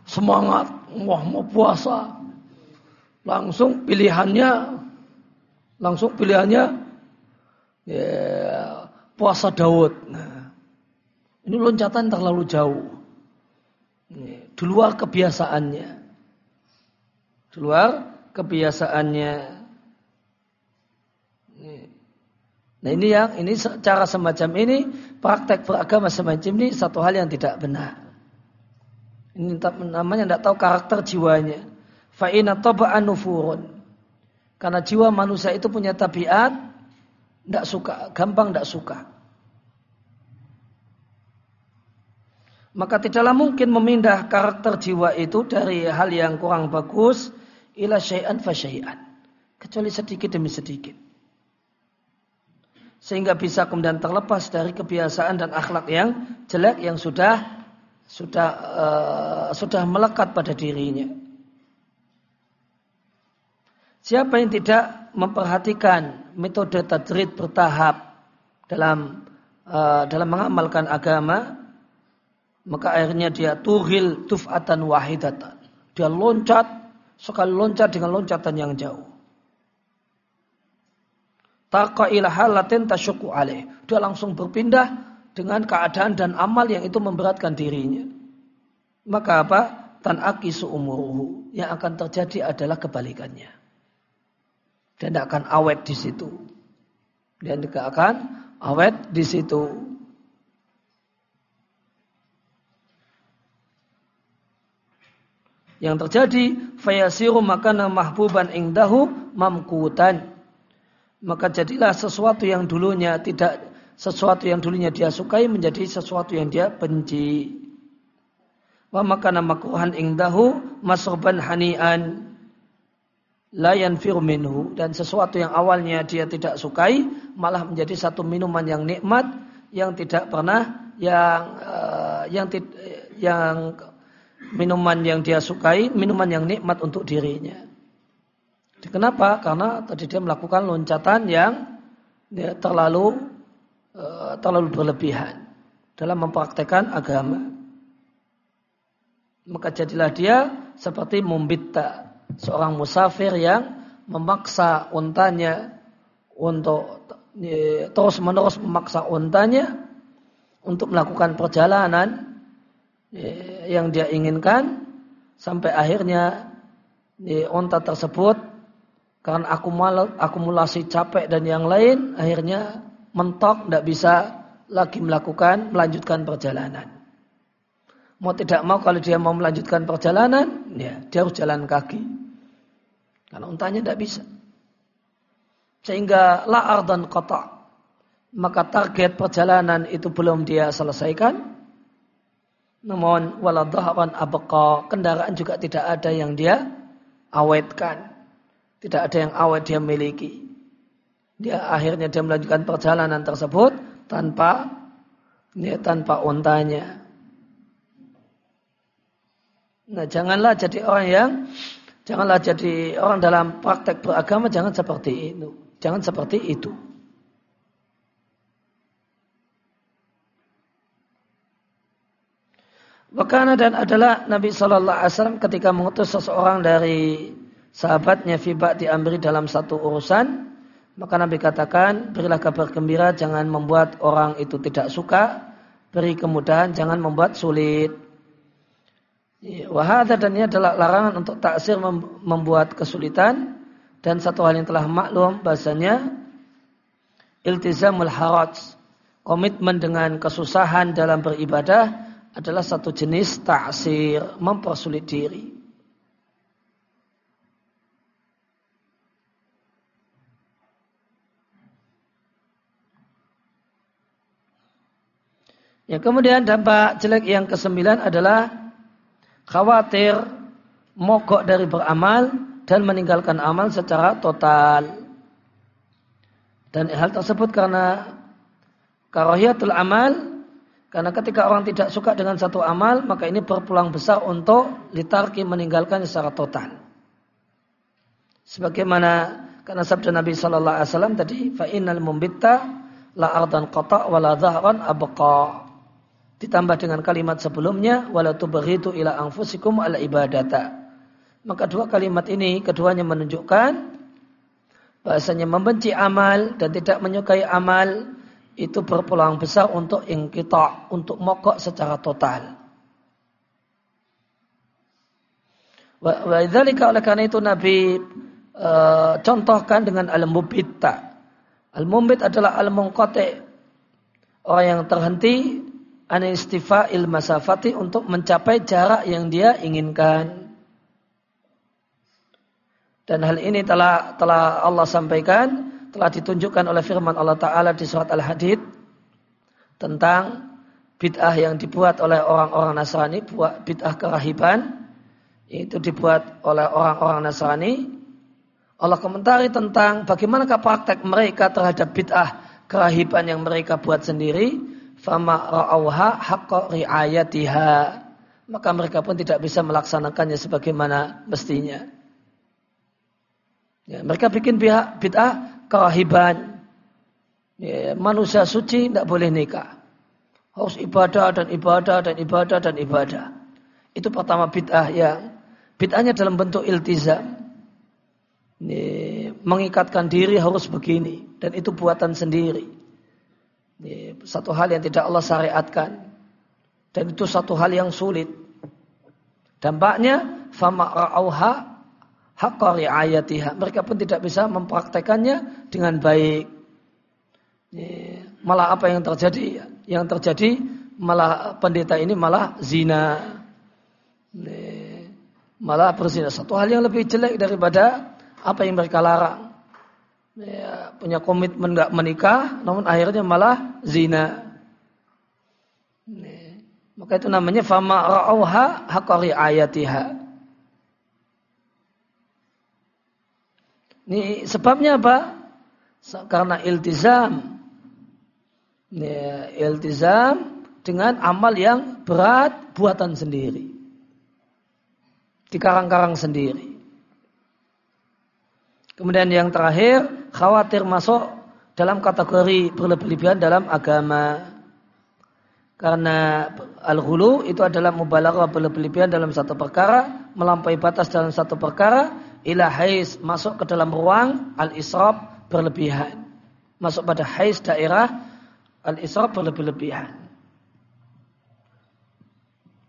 Semangat, wah mau puasa. Langsung pilihannya, langsung pilihannya ya, puasa Daud. Nah, ini loncatan terlalu jauh. Di luar kebiasaannya. Di luar kebiasaannya. Nah ini yang ini cara semacam ini praktek beragama semacam ini satu hal yang tidak benar. Ini namanya tidak tahu karakter jiwanya. Fa'ina taba'an nufurun. Karena jiwa manusia itu punya tabiat tidak suka, gampang tidak suka. Maka tidaklah mungkin memindah karakter jiwa itu dari hal yang kurang bagus ila syai'an fa syai'an. Kecuali sedikit demi sedikit sehingga bisa kemudian terlepas dari kebiasaan dan akhlak yang jelek yang sudah sudah uh, sudah melekat pada dirinya. Siapa yang tidak memperhatikan metode tadrid bertahap dalam uh, dalam mengamalkan agama, maka akhirnya dia tuhil tufatan wahidatan. Dia loncat sekali loncat dengan loncatan yang jauh. Taqa ila halatin tasyuku alaih. Dia langsung berpindah dengan keadaan dan amal yang itu memberatkan dirinya. Maka apa? Tan akisu. Yang akan terjadi adalah kebalikannya. Dan tidak akan awet di situ. Dan tidak akan awet di situ. Yang terjadi fayasiru makana mahbuban ingdahu mamkutan maka jadilah sesuatu yang dulunya tidak sesuatu yang dulunya dia sukai menjadi sesuatu yang dia benci. Wa makana makruhan ingdahu masruban hanian la yanfir minhu dan sesuatu yang awalnya dia tidak sukai malah menjadi satu minuman yang nikmat yang tidak pernah yang uh, yang yang minuman yang dia sukai minuman yang nikmat untuk dirinya. Kenapa? Karena tadi dia melakukan loncatan yang ya, terlalu uh, terlalu berlebihan dalam mempraktekkan agama. Maka jadilah dia seperti mumbita, seorang musafir yang memaksa untanya untuk ya, terus menerus memaksa untanya untuk melakukan perjalanan ya, yang dia inginkan sampai akhirnya ya, unta tersebut karena akumulasi capek dan yang lain akhirnya mentok tidak bisa lagi melakukan melanjutkan perjalanan. Mau tidak mau kalau dia mau melanjutkan perjalanan, ya dia harus jalan kaki. Karena untanya tidak bisa. Sehingga la'ar dan kota. Maka target perjalanan itu belum dia selesaikan. Namun waladharan abqa kendaraan juga tidak ada yang dia awetkan. Tidak ada yang awet dia miliki. Dia akhirnya dia melanjutkan perjalanan tersebut tanpa ya, tanpa untanya. Nah, janganlah jadi orang yang janganlah jadi orang dalam praktek beragama jangan seperti itu. Jangan seperti itu. Wakana dan adalah Nabi Shallallahu Alaihi Wasallam ketika mengutus seseorang dari sahabatnya fi ba'di amri dalam satu urusan Maka Nabi katakan, berilah kabar gembira, jangan membuat orang itu tidak suka, beri kemudahan, jangan membuat sulit. Wahada dan ini adalah larangan untuk taksir membuat kesulitan dan satu hal yang telah maklum bahasanya iltizamul haraj komitmen dengan kesusahan dalam beribadah adalah satu jenis taksir mempersulit diri. Ya, kemudian dampak jelek yang kesembilan adalah khawatir mogok dari beramal dan meninggalkan amal secara total. Dan hal tersebut karena karohiyatul amal, karena ketika orang tidak suka dengan satu amal, maka ini berpulang besar untuk litarki meninggalkan secara total. Sebagaimana karena sabda Nabi Shallallahu Alaihi Wasallam tadi, fa innal mumbitta la ardan qata wa abqa. Ditambah dengan kalimat sebelumnya wala tubghidu ila anfusikum al ibadata. Maka dua kalimat ini keduanya menunjukkan bahasanya membenci amal dan tidak menyukai amal itu berpeluang besar untuk ingkita, untuk mokok secara total. Wa oleh karena itu Nabi e, contohkan dengan al-mubitta. Al-mubit adalah al-munqati orang yang terhenti il masafati untuk mencapai jarak yang dia inginkan. Dan hal ini telah telah Allah sampaikan, telah ditunjukkan oleh firman Allah Ta'ala di surat Al-Hadid tentang bid'ah yang dibuat oleh orang-orang Nasrani, bid'ah kerahiban, itu dibuat oleh orang-orang Nasrani. Allah komentari tentang bagaimanakah praktek mereka terhadap bid'ah kerahiban yang mereka buat sendiri fama ra'auha haqqa ri'ayatiha. Maka mereka pun tidak bisa melaksanakannya sebagaimana mestinya. Ya, mereka bikin pihak bid'ah kerahiban ya, manusia suci tidak boleh nikah. Harus ibadah dan ibadah dan ibadah dan ibadah. Itu pertama bid'ah yang bid'ahnya dalam bentuk iltizam. Ini, mengikatkan diri harus begini. Dan itu buatan sendiri satu hal yang tidak Allah syariatkan. Dan itu satu hal yang sulit. Dampaknya fama ra'auha haqqa ri'ayatiha. Mereka pun tidak bisa mempraktekannya dengan baik. Malah apa yang terjadi? Yang terjadi malah pendeta ini malah zina. Malah berzina. Satu hal yang lebih jelek daripada apa yang mereka larang ya, punya komitmen nggak menikah, namun akhirnya malah zina. Nih. Maka itu namanya fama ra'auha hakari ayatiha. Ini sebabnya apa? Karena iltizam. Ya, iltizam dengan amal yang berat buatan sendiri. Dikarang-karang sendiri. Kemudian yang terakhir, khawatir masuk dalam kategori berlebihan dalam agama. Karena al-ghulu itu adalah mubalaghah berlebihan dalam satu perkara, melampaui batas dalam satu perkara, ila hais masuk ke dalam ruang al-israf berlebihan. Masuk pada hais daerah al-israf berlebihan.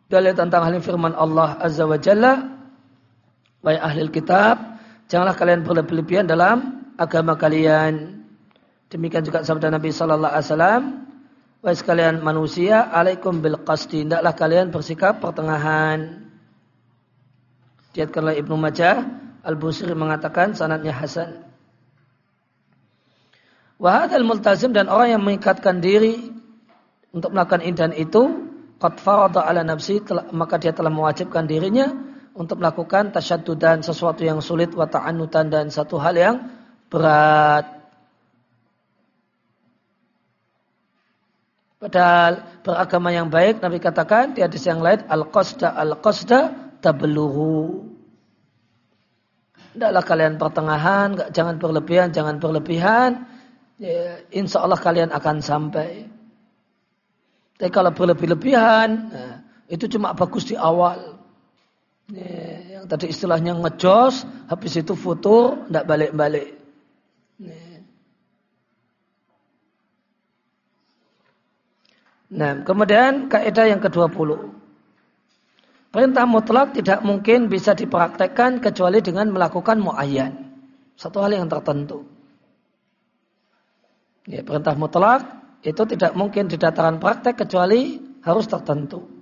Dalil tentang hal firman Allah Azza wa Jalla, Wahai ahli kitab, Janganlah kalian berlebihan dalam agama kalian. Demikian juga sabda Nabi sallallahu alaihi wasallam, "Wahai sekalian manusia, alaikum bil qasdi." Hendaklah kalian bersikap pertengahan. Diatkan oleh Ibnu Majah, Al-Busiri mengatakan sanadnya hasan. Wahadal multazim dan orang yang mengikatkan diri untuk melakukan indan itu, qad farada ala nafsi, maka dia telah mewajibkan dirinya untuk melakukan tasyaddudan sesuatu yang sulit wa ta'annutan dan satu hal yang berat. Padahal beragama yang baik Nabi katakan di hadis yang lain al-qasda al-qasda tabluhu. Tidaklah kalian pertengahan, jangan berlebihan, jangan berlebihan. Ya, insya Allah kalian akan sampai. Tapi kalau berlebih-lebihan, nah, itu cuma bagus di awal yang tadi istilahnya ngejos, habis itu futur, tidak balik-balik. Nah, kemudian kaidah yang ke-20. Perintah mutlak tidak mungkin bisa dipraktekkan kecuali dengan melakukan muayyan. Satu hal yang tertentu. Ya, perintah mutlak itu tidak mungkin didataran praktek kecuali harus tertentu.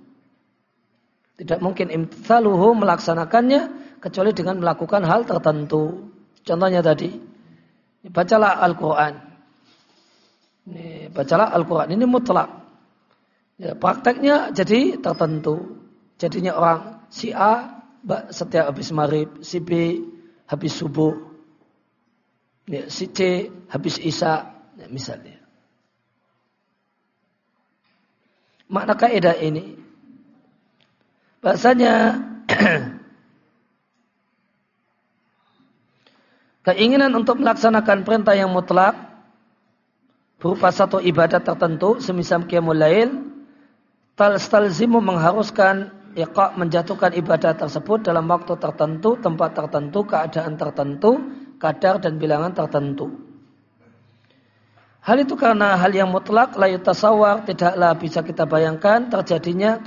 Tidak mungkin imtithaluhu melaksanakannya kecuali dengan melakukan hal tertentu. Contohnya tadi, bacalah Al-Quran. Bacalah Al-Quran. Ini mutlak. Ya, prakteknya jadi tertentu. Jadinya orang si A setiap habis maghrib, si B habis subuh, ya, si C habis isya, ya, misalnya. Makna kaidah ini bahasanya keinginan untuk melaksanakan perintah yang mutlak berupa satu ibadat tertentu semisal qiyamul lail talzimu mengharuskan iqa menjatuhkan ibadah tersebut dalam waktu tertentu, tempat tertentu, keadaan tertentu, kadar dan bilangan tertentu. Hal itu karena hal yang mutlak layu tasawar tidaklah bisa kita bayangkan terjadinya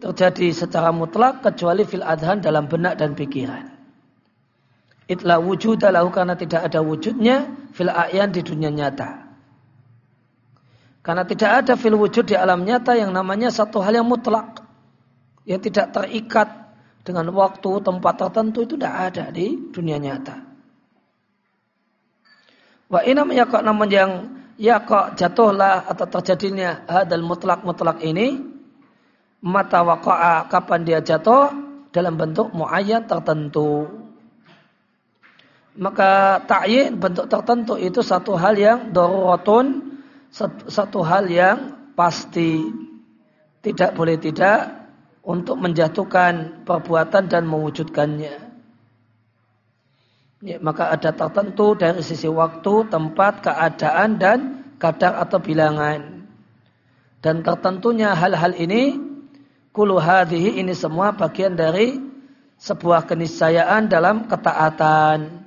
terjadi secara mutlak kecuali fil adhan dalam benak dan pikiran. Itla wujud lahu karena tidak ada wujudnya fil a'yan di dunia nyata. Karena tidak ada fil wujud di alam nyata yang namanya satu hal yang mutlak. Yang tidak terikat dengan waktu, tempat tertentu itu tidak ada di dunia nyata. Wa inam yakok namun yang yakok jatuhlah atau terjadinya hadal mutlak-mutlak ini mata waqa'a kapan dia jatuh dalam bentuk muayyan tertentu. Maka ta'yin bentuk tertentu itu satu hal yang daruratun satu hal yang pasti tidak boleh tidak untuk menjatuhkan perbuatan dan mewujudkannya. Ya, maka ada tertentu dari sisi waktu, tempat, keadaan dan kadar atau bilangan. Dan tertentunya hal-hal ini kulu hadhihi ini semua bagian dari sebuah keniscayaan dalam ketaatan.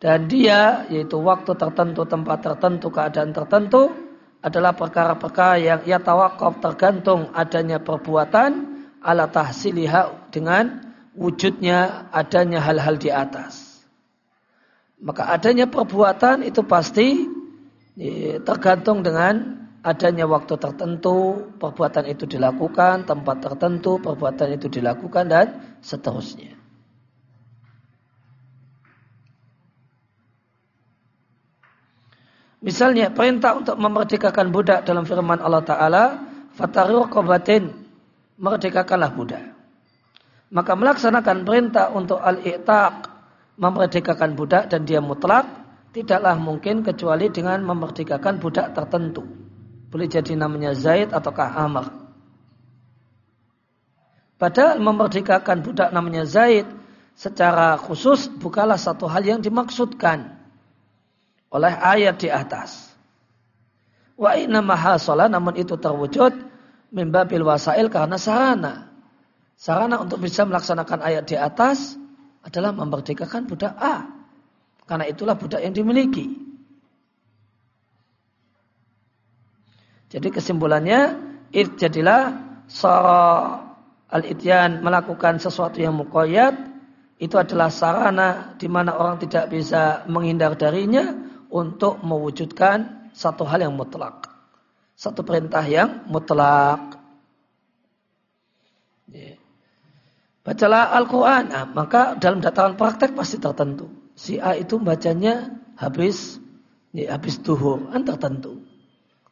Dan dia yaitu waktu tertentu, tempat tertentu, keadaan tertentu adalah perkara-perkara yang ia tawakaf tergantung adanya perbuatan ala tahsiliha dengan wujudnya adanya hal-hal di atas. Maka adanya perbuatan itu pasti ya, tergantung dengan adanya waktu tertentu, perbuatan itu dilakukan, tempat tertentu, perbuatan itu dilakukan dan seterusnya. Misalnya perintah untuk memerdekakan budak dalam firman Allah Ta'ala, Fataru qabatin, merdekakanlah budak. Maka melaksanakan perintah untuk al-i'taq memerdekakan budak dan dia mutlak tidaklah mungkin kecuali dengan memerdekakan budak tertentu. Boleh jadi namanya Zaid ataukah Amr. Padahal memerdekakan budak namanya Zaid secara khusus bukanlah satu hal yang dimaksudkan oleh ayat di atas. Wa inna mahasola namun itu terwujud mimbabil wasail karena sarana. Sarana untuk bisa melaksanakan ayat di atas adalah memerdekakan budak A. Karena itulah budak yang dimiliki. Jadi kesimpulannya, it jadilah sara al-ityan melakukan sesuatu yang mukoyat itu adalah sarana di mana orang tidak bisa menghindar darinya untuk mewujudkan satu hal yang mutlak. Satu perintah yang mutlak. Yeah. Bacalah Al-Quran. Nah, maka dalam dataran praktek pasti tertentu. Si A itu bacanya habis ya, habis duhur. Kan tertentu.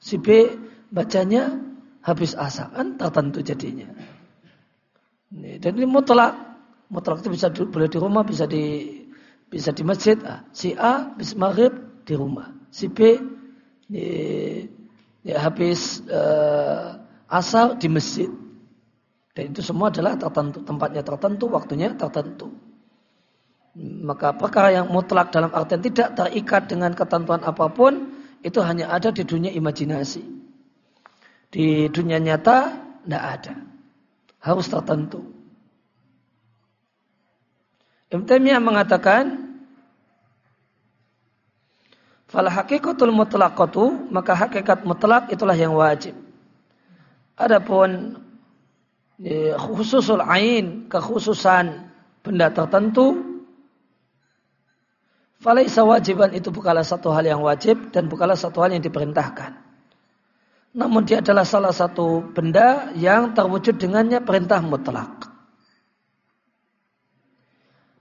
Si B bacanya habis asar. Kan tertentu jadinya. Ya, dan ini mutlak. Mutlak itu bisa boleh di rumah, bisa di bisa di masjid. Ah, si A habis maghrib di rumah. Si B ya, ya habis uh, di masjid. Dan itu semua adalah tertentu, tempatnya tertentu, waktunya tertentu. Maka perkara yang mutlak dalam artian tidak terikat dengan ketentuan apa pun, itu hanya ada di dunia imajinasi. Di dunia nyata, tidak ada. Harus tertentu. Ibn mengatakan, Fal hakikatul mutlaqatu maka hakikat mutlak itulah yang wajib. Adapun ya, khususul ain kekhususan benda tertentu falaisa wajiban itu bukanlah satu hal yang wajib dan bukanlah satu hal yang diperintahkan. Namun dia adalah salah satu benda yang terwujud dengannya perintah mutlak.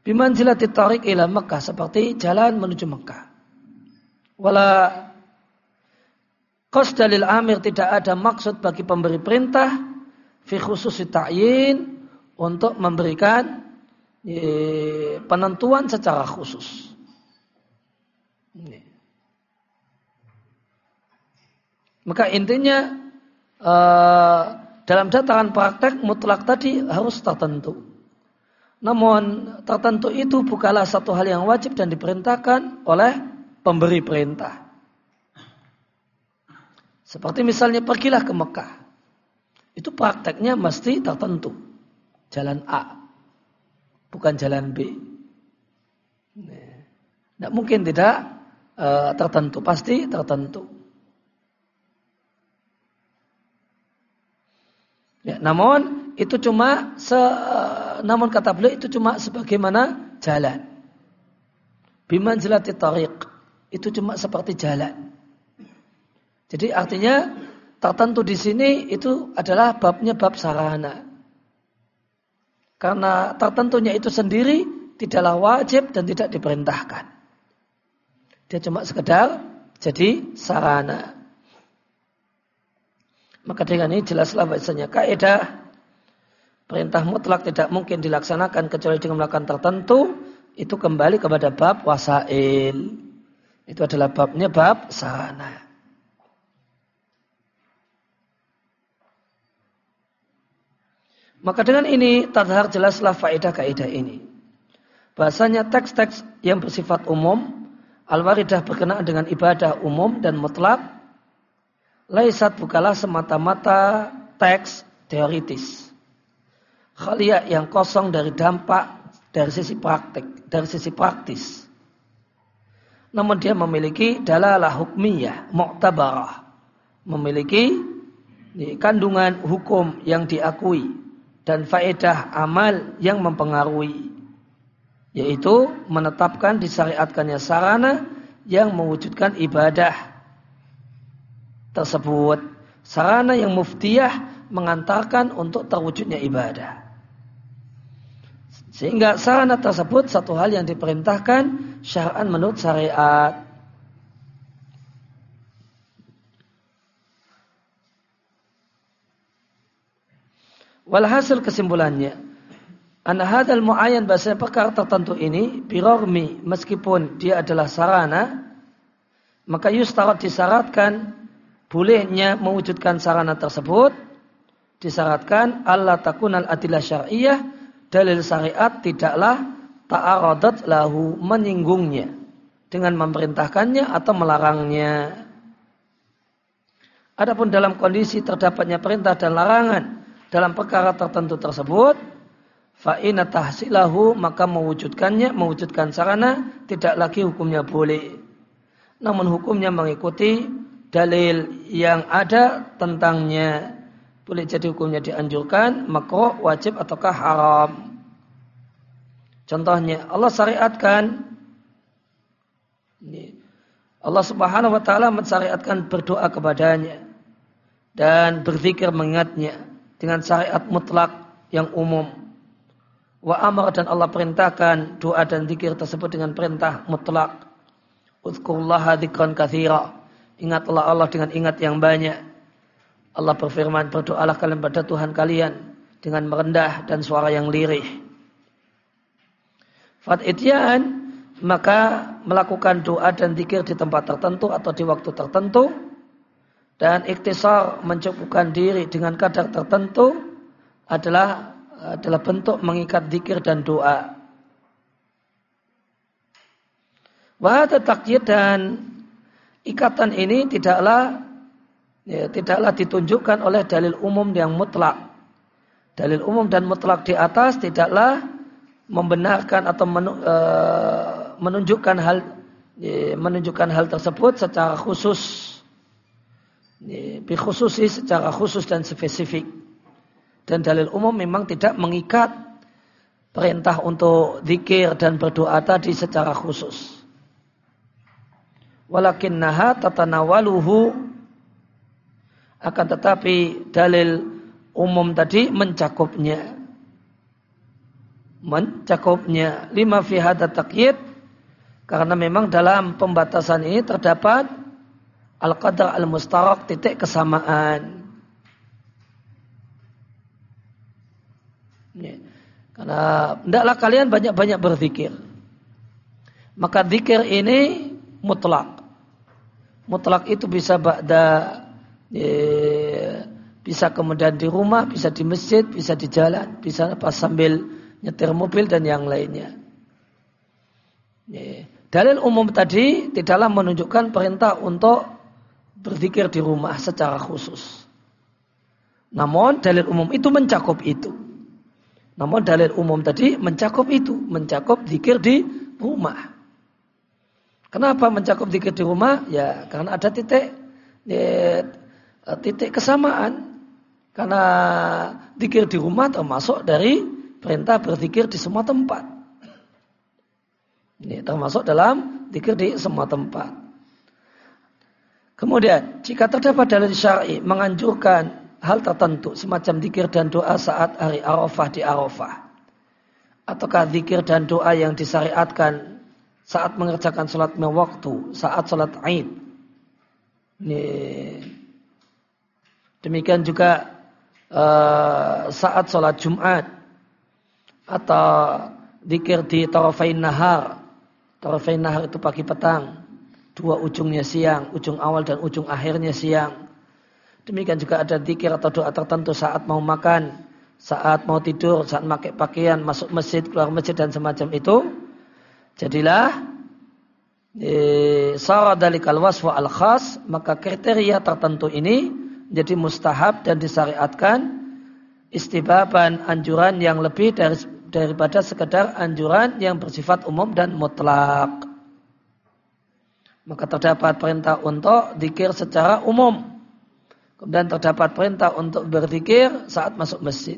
Bimanzilati tariq ila Mekah seperti jalan menuju Mekah. Wala kos dalil amir tidak ada maksud bagi pemberi perintah fi khusus ta'yin untuk memberikan e, penentuan secara khusus. Maka intinya e, dalam dataran praktek mutlak tadi harus tertentu. Namun tertentu itu bukanlah satu hal yang wajib dan diperintahkan oleh pemberi perintah. Seperti misalnya pergilah ke Mekah. Itu prakteknya mesti tertentu. Jalan A. Bukan jalan B. Tidak mungkin tidak uh, tertentu. Pasti tertentu. Ya, namun itu cuma se, namun kata beliau itu cuma sebagaimana jalan. Biman jelati tariq itu cuma seperti jalan. Jadi artinya tertentu di sini itu adalah babnya bab sarana. Karena tertentunya itu sendiri tidaklah wajib dan tidak diperintahkan. Dia cuma sekedar jadi sarana. Maka dengan ini jelaslah bahasanya kaidah perintah mutlak tidak mungkin dilaksanakan kecuali dengan melakukan tertentu itu kembali kepada bab wasail. Itu adalah babnya bab sana. Maka dengan ini tadhar jelaslah faedah kaidah ini. Bahasanya teks-teks yang bersifat umum, al-waridah berkenaan dengan ibadah umum dan mutlak, laisat bukalah semata-mata teks teoritis. Khaliyah yang kosong dari dampak dari sisi praktik, dari sisi praktis namun dia memiliki dalalah hukmiyah, mu'tabarah. Memiliki kandungan hukum yang diakui dan faedah amal yang mempengaruhi. Yaitu menetapkan disyariatkannya sarana yang mewujudkan ibadah tersebut. Sarana yang muftiyah mengantarkan untuk terwujudnya ibadah. Sehingga sarana tersebut satu hal yang diperintahkan syar'an menurut syariat. Walhasil kesimpulannya, Anak hadal mu'ayan bahasa perkara tertentu ini birormi meskipun dia adalah sarana maka yustarat disyaratkan bolehnya mewujudkan sarana tersebut disyaratkan Allah takunal adilah syariah dalil syariat tidaklah ta'aradat lahu menyinggungnya dengan memerintahkannya atau melarangnya. Adapun dalam kondisi terdapatnya perintah dan larangan dalam perkara tertentu tersebut, fa'ina tahsilahu maka mewujudkannya, mewujudkan sarana tidak lagi hukumnya boleh. Namun hukumnya mengikuti dalil yang ada tentangnya. Boleh jadi hukumnya dianjurkan, makruh, wajib ataukah haram. Contohnya Allah syariatkan Allah Subhanahu wa taala mensyariatkan berdoa kepadanya dan berzikir mengingatnya dengan syariat mutlak yang umum. Wa amar dan Allah perintahkan doa dan zikir tersebut dengan perintah mutlak. Uzkurullaha dzikran katsira. Ingatlah Allah dengan ingat yang banyak. Allah berfirman, berdoalah kalian pada Tuhan kalian dengan merendah dan suara yang lirih. Fat'ityan maka melakukan doa dan zikir di tempat tertentu atau di waktu tertentu dan iktisar mencukupkan diri dengan kadar tertentu adalah adalah bentuk mengikat zikir dan doa. Wahada takyid dan ikatan ini tidaklah ya, tidaklah ditunjukkan oleh dalil umum yang mutlak. Dalil umum dan mutlak di atas tidaklah membenarkan atau e, menunjukkan hal menunjukkan hal tersebut secara khusus. Bikhususi secara khusus dan spesifik. Dan dalil umum memang tidak mengikat perintah untuk zikir dan berdoa tadi secara khusus. Walakin naha tatanawaluhu akan tetapi dalil umum tadi mencakupnya. Mencakupnya lima fi hadha karena memang dalam pembatasan ini terdapat al-qadar al-mustarak titik kesamaan. Ya. Karena hendaklah kalian banyak-banyak berzikir. Maka zikir ini mutlak. Mutlak itu bisa ba'da ya, bisa kemudian di rumah, bisa di masjid, bisa di jalan, bisa pas sambil nyetir mobil dan yang lainnya. Ya. Dalil umum tadi tidaklah menunjukkan perintah untuk berzikir di rumah secara khusus. Namun dalil umum itu mencakup itu. Namun dalil umum tadi mencakup itu, mencakup zikir di rumah. Kenapa mencakup zikir di rumah? Ya karena ada titik ya, titik kesamaan. Karena zikir di rumah termasuk dari perintah berzikir di semua tempat. Ini termasuk dalam zikir di semua tempat. Kemudian, jika terdapat dalil syar'i menganjurkan hal tertentu semacam zikir dan doa saat hari Arafah di Arafah, ataukah zikir dan doa yang disyariatkan saat mengerjakan sholat waktu, saat sholat Aid. Ini. Demikian juga uh, saat sholat Jumat atau zikir di tarafain nahar Tarafain nahar itu pagi petang. Dua ujungnya siang, ujung awal dan ujung akhirnya siang. Demikian juga ada zikir atau doa tertentu saat mau makan, saat mau tidur, saat pakai pakaian, masuk masjid, keluar masjid dan semacam itu. Jadilah eh, sara dalikal waswa al khas, maka kriteria tertentu ini menjadi mustahab dan disyariatkan istibaban anjuran yang lebih dari daripada sekedar anjuran yang bersifat umum dan mutlak. Maka terdapat perintah untuk dikir secara umum. Kemudian terdapat perintah untuk berzikir saat masuk masjid.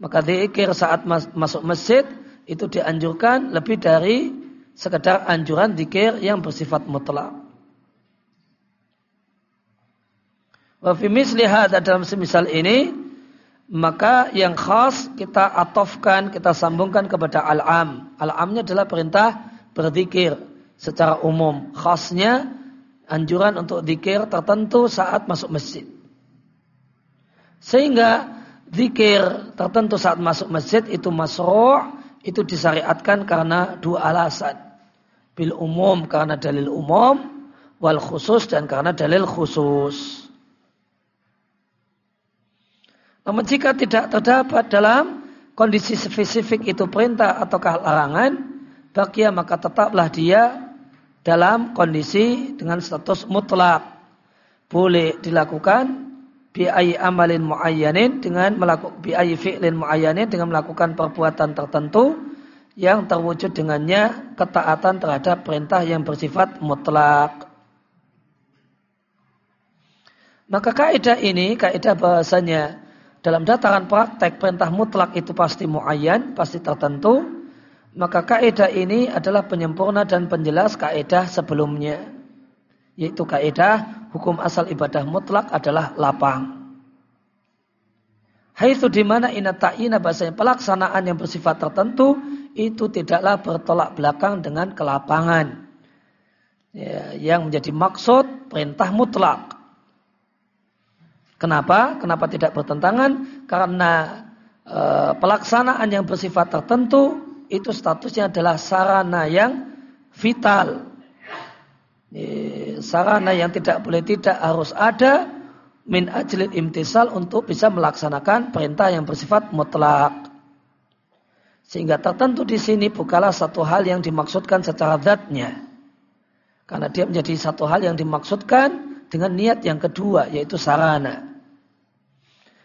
Maka dikir saat mas masuk masjid itu dianjurkan lebih dari sekedar anjuran dikir yang bersifat mutlak. Wa fi misli dalam semisal ini maka yang khas kita atofkan, kita sambungkan kepada al-am. Al-amnya adalah perintah berzikir secara umum. Khasnya anjuran untuk zikir tertentu saat masuk masjid. Sehingga zikir tertentu saat masuk masjid itu masro' itu disyariatkan karena dua alasan. Bil umum karena dalil umum, wal khusus dan karena dalil khusus. Namun jika tidak terdapat dalam kondisi spesifik itu perintah ataukah larangan, bakia maka tetaplah dia dalam kondisi dengan status mutlak. Boleh dilakukan biayi amalin muayyanin dengan melakukan biayi fi'lin muayyanin dengan melakukan perbuatan tertentu yang terwujud dengannya ketaatan terhadap perintah yang bersifat mutlak. Maka kaidah ini, kaidah bahasanya dalam dataran praktek perintah mutlak itu pasti muayyan, pasti tertentu, maka kaidah ini adalah penyempurna dan penjelas kaidah sebelumnya. Yaitu kaidah hukum asal ibadah mutlak adalah lapang. Haitsu di mana ina ta'ina bahasanya pelaksanaan yang bersifat tertentu itu tidaklah bertolak belakang dengan kelapangan. Ya, yang menjadi maksud perintah mutlak. Kenapa? Kenapa tidak bertentangan? Karena e, pelaksanaan yang bersifat tertentu itu statusnya adalah sarana yang vital. E, sarana yang tidak boleh tidak harus ada min ajlil imtisal untuk bisa melaksanakan perintah yang bersifat mutlak. Sehingga tertentu di sini bukanlah satu hal yang dimaksudkan secara zatnya. Karena dia menjadi satu hal yang dimaksudkan dengan niat yang kedua yaitu sarana.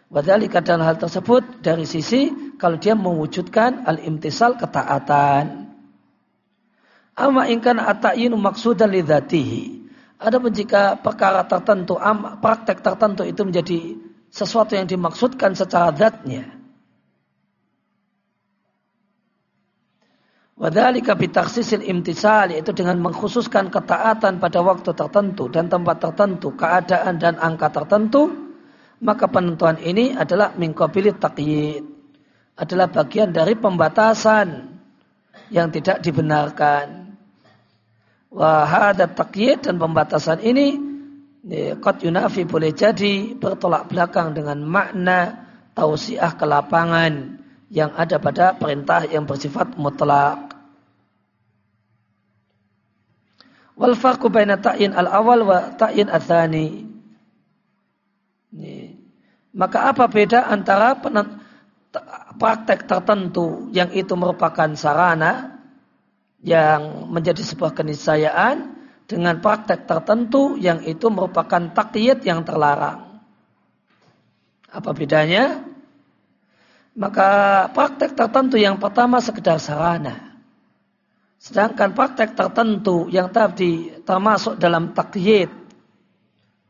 Wadhalika dan hal tersebut dari sisi kalau dia mewujudkan al-imtisal ketaatan. Ama ingkan ata'inu maksudan lidatihi. Adapun jika perkara tertentu, praktek tertentu itu menjadi sesuatu yang dimaksudkan secara zatnya. Wadhalika bitaksisil imtisal yaitu dengan mengkhususkan ketaatan pada waktu tertentu dan tempat tertentu, keadaan dan angka tertentu, maka penentuan ini adalah mingkobilit takyid. Adalah bagian dari pembatasan yang tidak dibenarkan. Wahada takyid dan pembatasan ini kot yunafi boleh jadi bertolak belakang dengan makna tausiah kelapangan yang ada pada perintah yang bersifat mutlak. Wal farqu baina ta'yin al-awal wa ta'yin ats-tsani. Maka apa beda antara praktek tertentu yang itu merupakan sarana yang menjadi sebuah keniscayaan dengan praktek tertentu yang itu merupakan takyid yang terlarang. Apa bedanya? Maka praktek tertentu yang pertama sekedar sarana. Sedangkan praktek tertentu yang tadi termasuk dalam takyid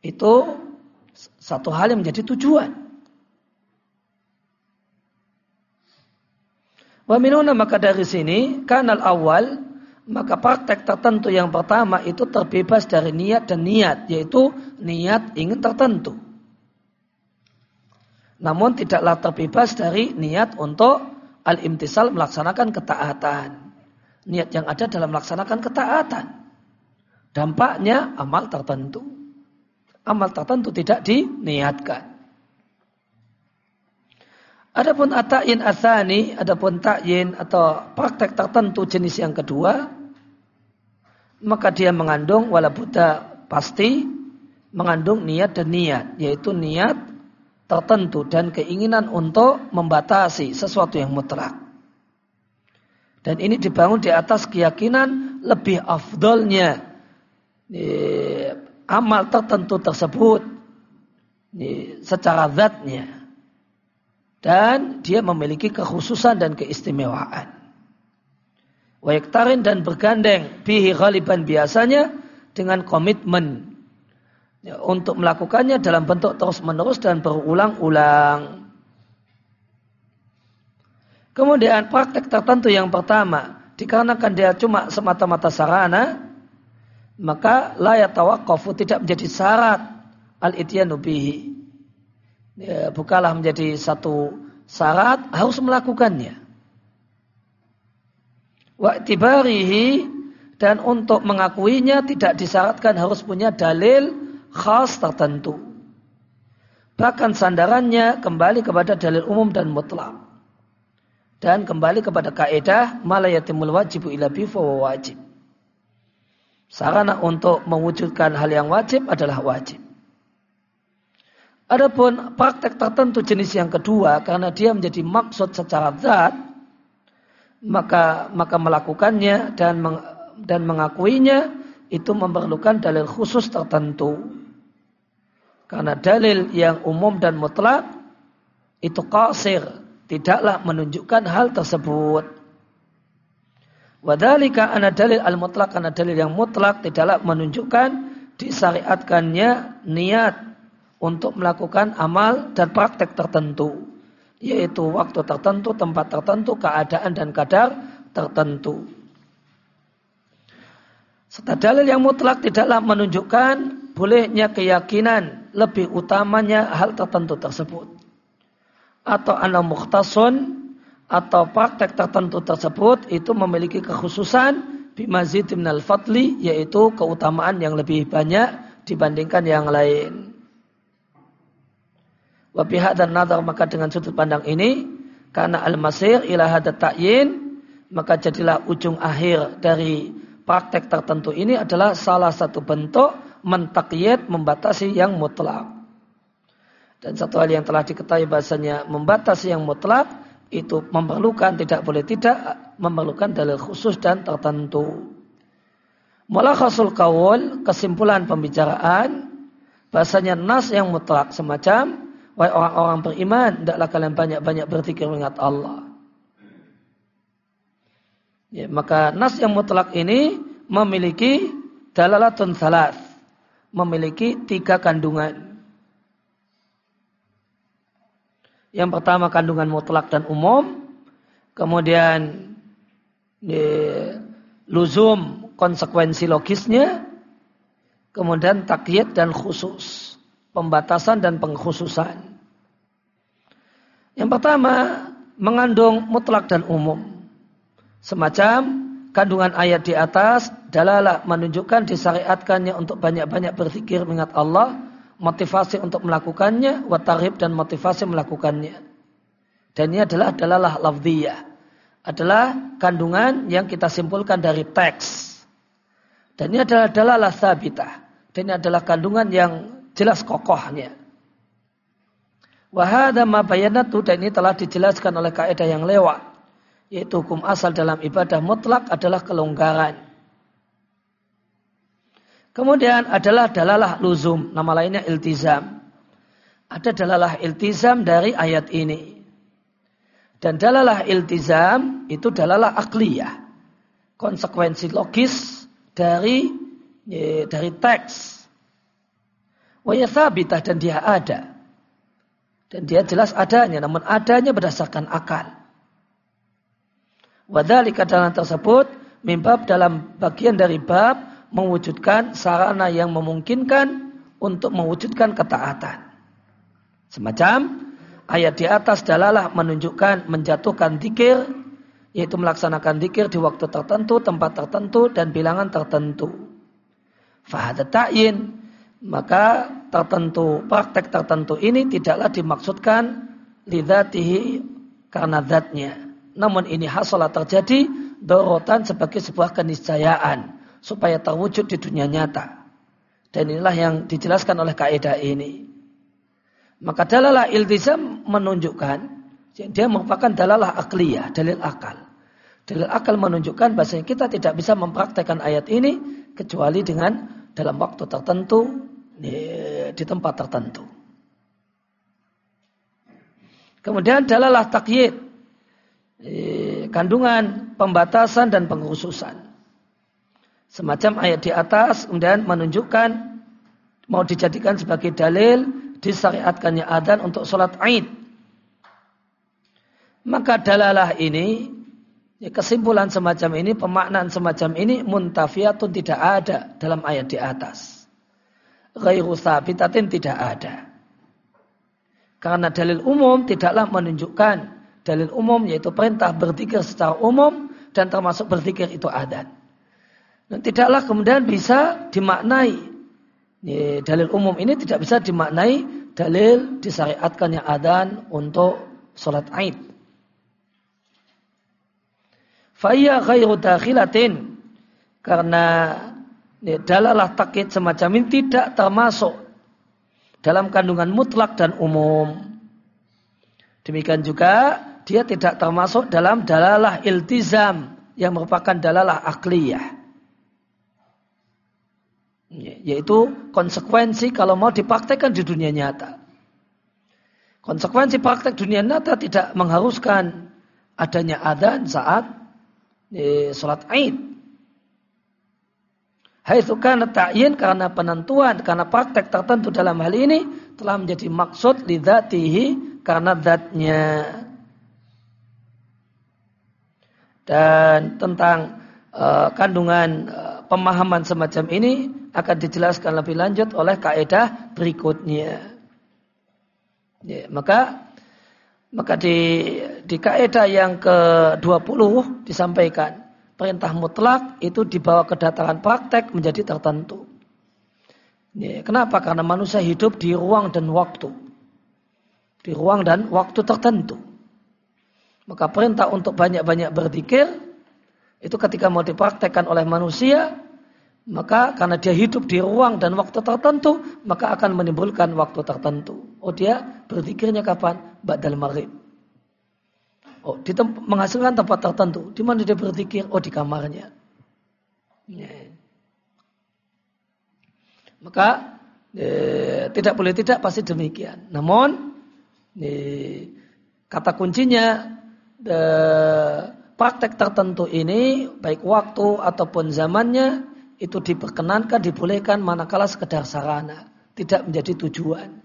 itu satu hal yang menjadi tujuan. Wa minuna maka dari sini kanal awal maka praktek tertentu yang pertama itu terbebas dari niat dan niat yaitu niat ingin tertentu. Namun tidaklah terbebas dari niat untuk al-imtisal melaksanakan ketaatan. Niat yang ada dalam melaksanakan ketaatan. Dampaknya amal tertentu. Amal tertentu tidak diniatkan. Adapun atayin asani, adapun takyin atau praktek tertentu jenis yang kedua, maka dia mengandung wala buddha pasti mengandung niat dan niat, yaitu niat tertentu dan keinginan untuk membatasi sesuatu yang mutlak. Dan ini dibangun di atas keyakinan lebih afdolnya amal tertentu tersebut secara zatnya dan dia memiliki kekhususan dan keistimewaan. Wayaktarin dan bergandeng bihi ghaliban biasanya dengan komitmen untuk melakukannya dalam bentuk terus-menerus dan berulang-ulang. Kemudian praktek tertentu yang pertama, dikarenakan dia cuma semata-mata sarana, maka layak tawakafu tidak menjadi syarat al-ityanu bihi ya, bukalah menjadi satu syarat harus melakukannya. Wa tibarihi dan untuk mengakuinya tidak disyaratkan harus punya dalil khas tertentu. Bahkan sandarannya kembali kepada dalil umum dan mutlak. Dan kembali kepada kaidah malayatimul wajibu ila bifa wajib. Sarana untuk mewujudkan hal yang wajib adalah wajib. Adapun praktek tertentu jenis yang kedua karena dia menjadi maksud secara zat maka maka melakukannya dan meng, dan mengakuinya itu memerlukan dalil khusus tertentu. Karena dalil yang umum dan mutlak itu qasir, tidaklah menunjukkan hal tersebut. Wadhalika ana dalil al-mutlak karena dalil yang mutlak tidaklah menunjukkan disyariatkannya niat untuk melakukan amal dan praktek tertentu yaitu waktu tertentu, tempat tertentu, keadaan dan kadar tertentu. Serta dalil yang mutlak tidaklah menunjukkan bolehnya keyakinan lebih utamanya hal tertentu tersebut. Atau anak mukhtasun atau praktek tertentu tersebut itu memiliki kekhususan bimazid al fadli yaitu keutamaan yang lebih banyak dibandingkan yang lain. Wa dan nadar maka dengan sudut pandang ini karena al-masir ila hadat ta'yin maka jadilah ujung akhir dari praktek tertentu ini adalah salah satu bentuk mentakyid membatasi yang mutlak. Dan satu hal yang telah diketahui bahasanya membatasi yang mutlak itu memerlukan tidak boleh tidak memerlukan dalil khusus dan tertentu. Mulakhasul kawul kesimpulan pembicaraan bahasanya nas yang mutlak semacam Wahai orang-orang beriman, tidaklah kalian banyak-banyak berzikir mengingat Allah. Ya, maka nas yang mutlak ini memiliki dalalatun salat, memiliki tiga kandungan. Yang pertama kandungan mutlak dan umum, kemudian ya, luzum konsekuensi logisnya, kemudian takyid dan khusus, pembatasan dan pengkhususan. Yang pertama mengandung mutlak dan umum. Semacam kandungan ayat di atas dalalah menunjukkan disyariatkannya untuk banyak-banyak berzikir mengingat Allah, motivasi untuk melakukannya, watarib dan motivasi melakukannya. Dan ini adalah dalalah lafziyah. Adalah kandungan yang kita simpulkan dari teks. Dan ini adalah dalalah sabitah. Dan ini adalah kandungan yang jelas kokohnya. Wahada ma bayanatu dan ini telah dijelaskan oleh kaidah yang lewat yaitu hukum asal dalam ibadah mutlak adalah kelonggaran. Kemudian adalah dalalah luzum, nama lainnya iltizam. Ada dalalah iltizam dari ayat ini. Dan dalalah iltizam itu dalalah akliyah. Konsekuensi logis dari dari teks. Wayathabitah dan dia ada. Dan dia jelas adanya, namun adanya berdasarkan akal. Wadhalika dalam tersebut mimbab dalam bagian dari bab mewujudkan sarana yang memungkinkan untuk mewujudkan ketaatan. Semacam ayat di atas dalalah menunjukkan menjatuhkan dikir yaitu melaksanakan dikir di waktu tertentu, tempat tertentu dan bilangan tertentu. Fahada ta'yin maka tertentu praktek tertentu ini tidaklah dimaksudkan lidatihi karena zatnya namun ini hasalah terjadi dorotan sebagai sebuah keniscayaan supaya terwujud di dunia nyata. Dan inilah yang dijelaskan oleh kaidah ini. Maka dalalah iltizam menunjukkan dia merupakan dalalah akliyah, dalil akal. Dalil akal menunjukkan bahasanya kita tidak bisa mempraktekkan ayat ini kecuali dengan dalam waktu tertentu di tempat tertentu. Kemudian dalalah takyid kandungan pembatasan dan pengkhususan. Semacam ayat di atas kemudian menunjukkan mau dijadikan sebagai dalil disyariatkannya adan untuk sholat Aid. Maka dalalah ini ya kesimpulan semacam ini, pemaknaan semacam ini muntafiatun tidak ada dalam ayat di atas. Ghairu sabitatin tidak ada. Karena dalil umum tidaklah menunjukkan dalil umum yaitu perintah berzikir secara umum dan termasuk berzikir itu adat. Dan tidaklah kemudian bisa dimaknai dalil umum ini tidak bisa dimaknai dalil disyariatkannya adan untuk sholat Aid. Faya ghairu dakhilatin karena ya, dalalah takkit semacam ini tidak termasuk dalam kandungan mutlak dan umum. Demikian juga dia tidak termasuk dalam dalalah iltizam yang merupakan dalalah akliyah. Yaitu konsekuensi kalau mau dipraktekkan di dunia nyata. Konsekuensi praktek dunia nyata tidak mengharuskan adanya adzan saat e, sholat. Hai itu karena ta'yin karena penentuan karena praktek tertentu dalam hal ini telah menjadi maksud lidatihi karena zatnya. Dan tentang uh, kandungan uh, pemahaman semacam ini akan dijelaskan lebih lanjut oleh kaidah berikutnya. Ya, maka maka di di kaidah yang ke-20 disampaikan perintah mutlak itu dibawa kedatangan praktek menjadi tertentu. Kenapa? Karena manusia hidup di ruang dan waktu. Di ruang dan waktu tertentu. Maka perintah untuk banyak-banyak berzikir itu ketika mau dipraktekkan oleh manusia, maka karena dia hidup di ruang dan waktu tertentu, maka akan menimbulkan waktu tertentu. Oh dia berzikirnya kapan? Ba'dal maghrib. Oh, di tem menghasilkan tempat tertentu. Di mana dia berzikir? Oh, di kamarnya. Yeah. Maka eh, tidak boleh tidak pasti demikian. Namun eh, kata kuncinya praktek tertentu ini baik waktu ataupun zamannya itu diperkenankan, dibolehkan manakala sekedar sarana, tidak menjadi tujuan.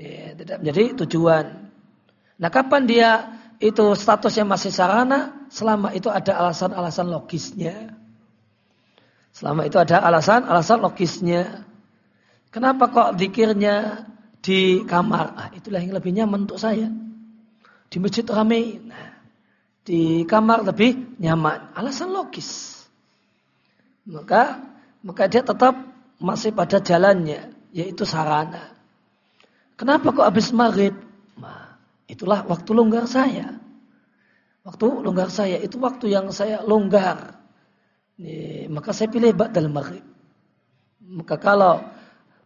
Ya, tidak menjadi tujuan. Nah, kapan dia itu statusnya masih sarana? Selama itu ada alasan-alasan logisnya. Selama itu ada alasan-alasan logisnya. Kenapa kok zikirnya di kamar? Ah, itulah yang lebih nyaman untuk saya. Di masjid ramai. Nah, di kamar lebih nyaman. Alasan logis. Maka maka dia tetap masih pada jalannya, yaitu sarana. Kenapa kok habis maghrib? Nah, itulah waktu longgar saya. Waktu longgar saya itu waktu yang saya longgar. Nih, maka saya pilih dalam maghrib. Maka kalau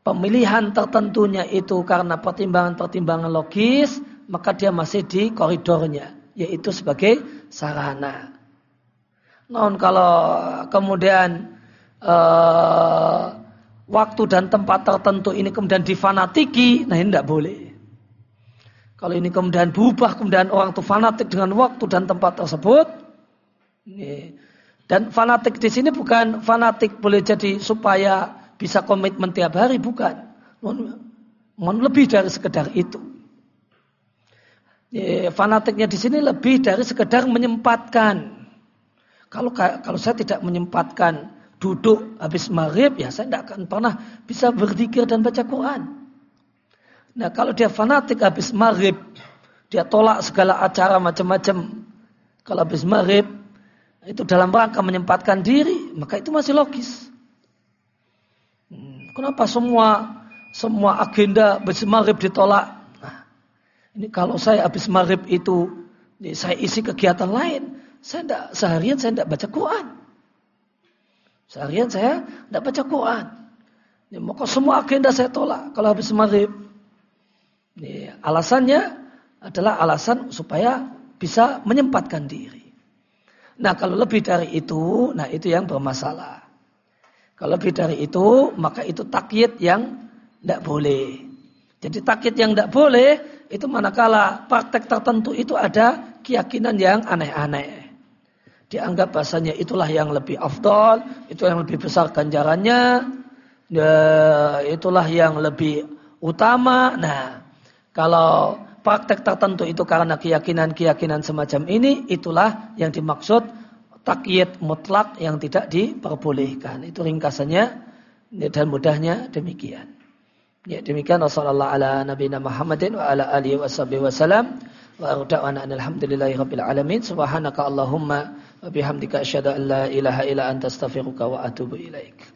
pemilihan tertentunya itu karena pertimbangan-pertimbangan logis, maka dia masih di koridornya yaitu sebagai sarana. Namun kalau kemudian uh, waktu dan tempat tertentu ini kemudian difanatiki, nah ini tidak boleh. Kalau ini kemudian berubah, kemudian orang itu fanatik dengan waktu dan tempat tersebut, ini. dan fanatik di sini bukan fanatik boleh jadi supaya bisa komitmen tiap hari, bukan. Mohon lebih dari sekedar itu ya, fanatiknya di sini lebih dari sekedar menyempatkan. Kalau kalau saya tidak menyempatkan duduk habis maghrib, ya saya tidak akan pernah bisa berzikir dan baca Quran. Nah kalau dia fanatik habis maghrib, dia tolak segala acara macam-macam. Kalau habis maghrib, itu dalam rangka menyempatkan diri, maka itu masih logis. Hmm, kenapa semua semua agenda habis maghrib ditolak? Ini kalau saya habis maghrib itu saya isi kegiatan lain, saya tidak seharian saya tidak baca Quran. Seharian saya tidak baca Quran. Ini, maka semua agenda saya tolak kalau habis maghrib. Ini, alasannya adalah alasan supaya bisa menyempatkan diri. Nah kalau lebih dari itu, nah itu yang bermasalah. Kalau lebih dari itu, maka itu takyid yang tidak boleh. Jadi takyid yang tidak boleh itu manakala praktek tertentu itu ada keyakinan yang aneh-aneh. Dianggap bahasanya itulah yang lebih afdol, itu yang lebih besar ganjarannya, ya, itulah yang lebih utama. Nah, kalau praktek tertentu itu karena keyakinan-keyakinan semacam ini, itulah yang dimaksud takyid mutlak yang tidak diperbolehkan. Itu ringkasannya dan mudahnya demikian. Ya demikian wasallallahu ala nabiyina Muhammadin wa ala alihi wasallam wa alhamdulillahi rabbil alamin subhanaka allahumma asyhadu an la ilaha illa anta astaghfiruka wa atubu ilaik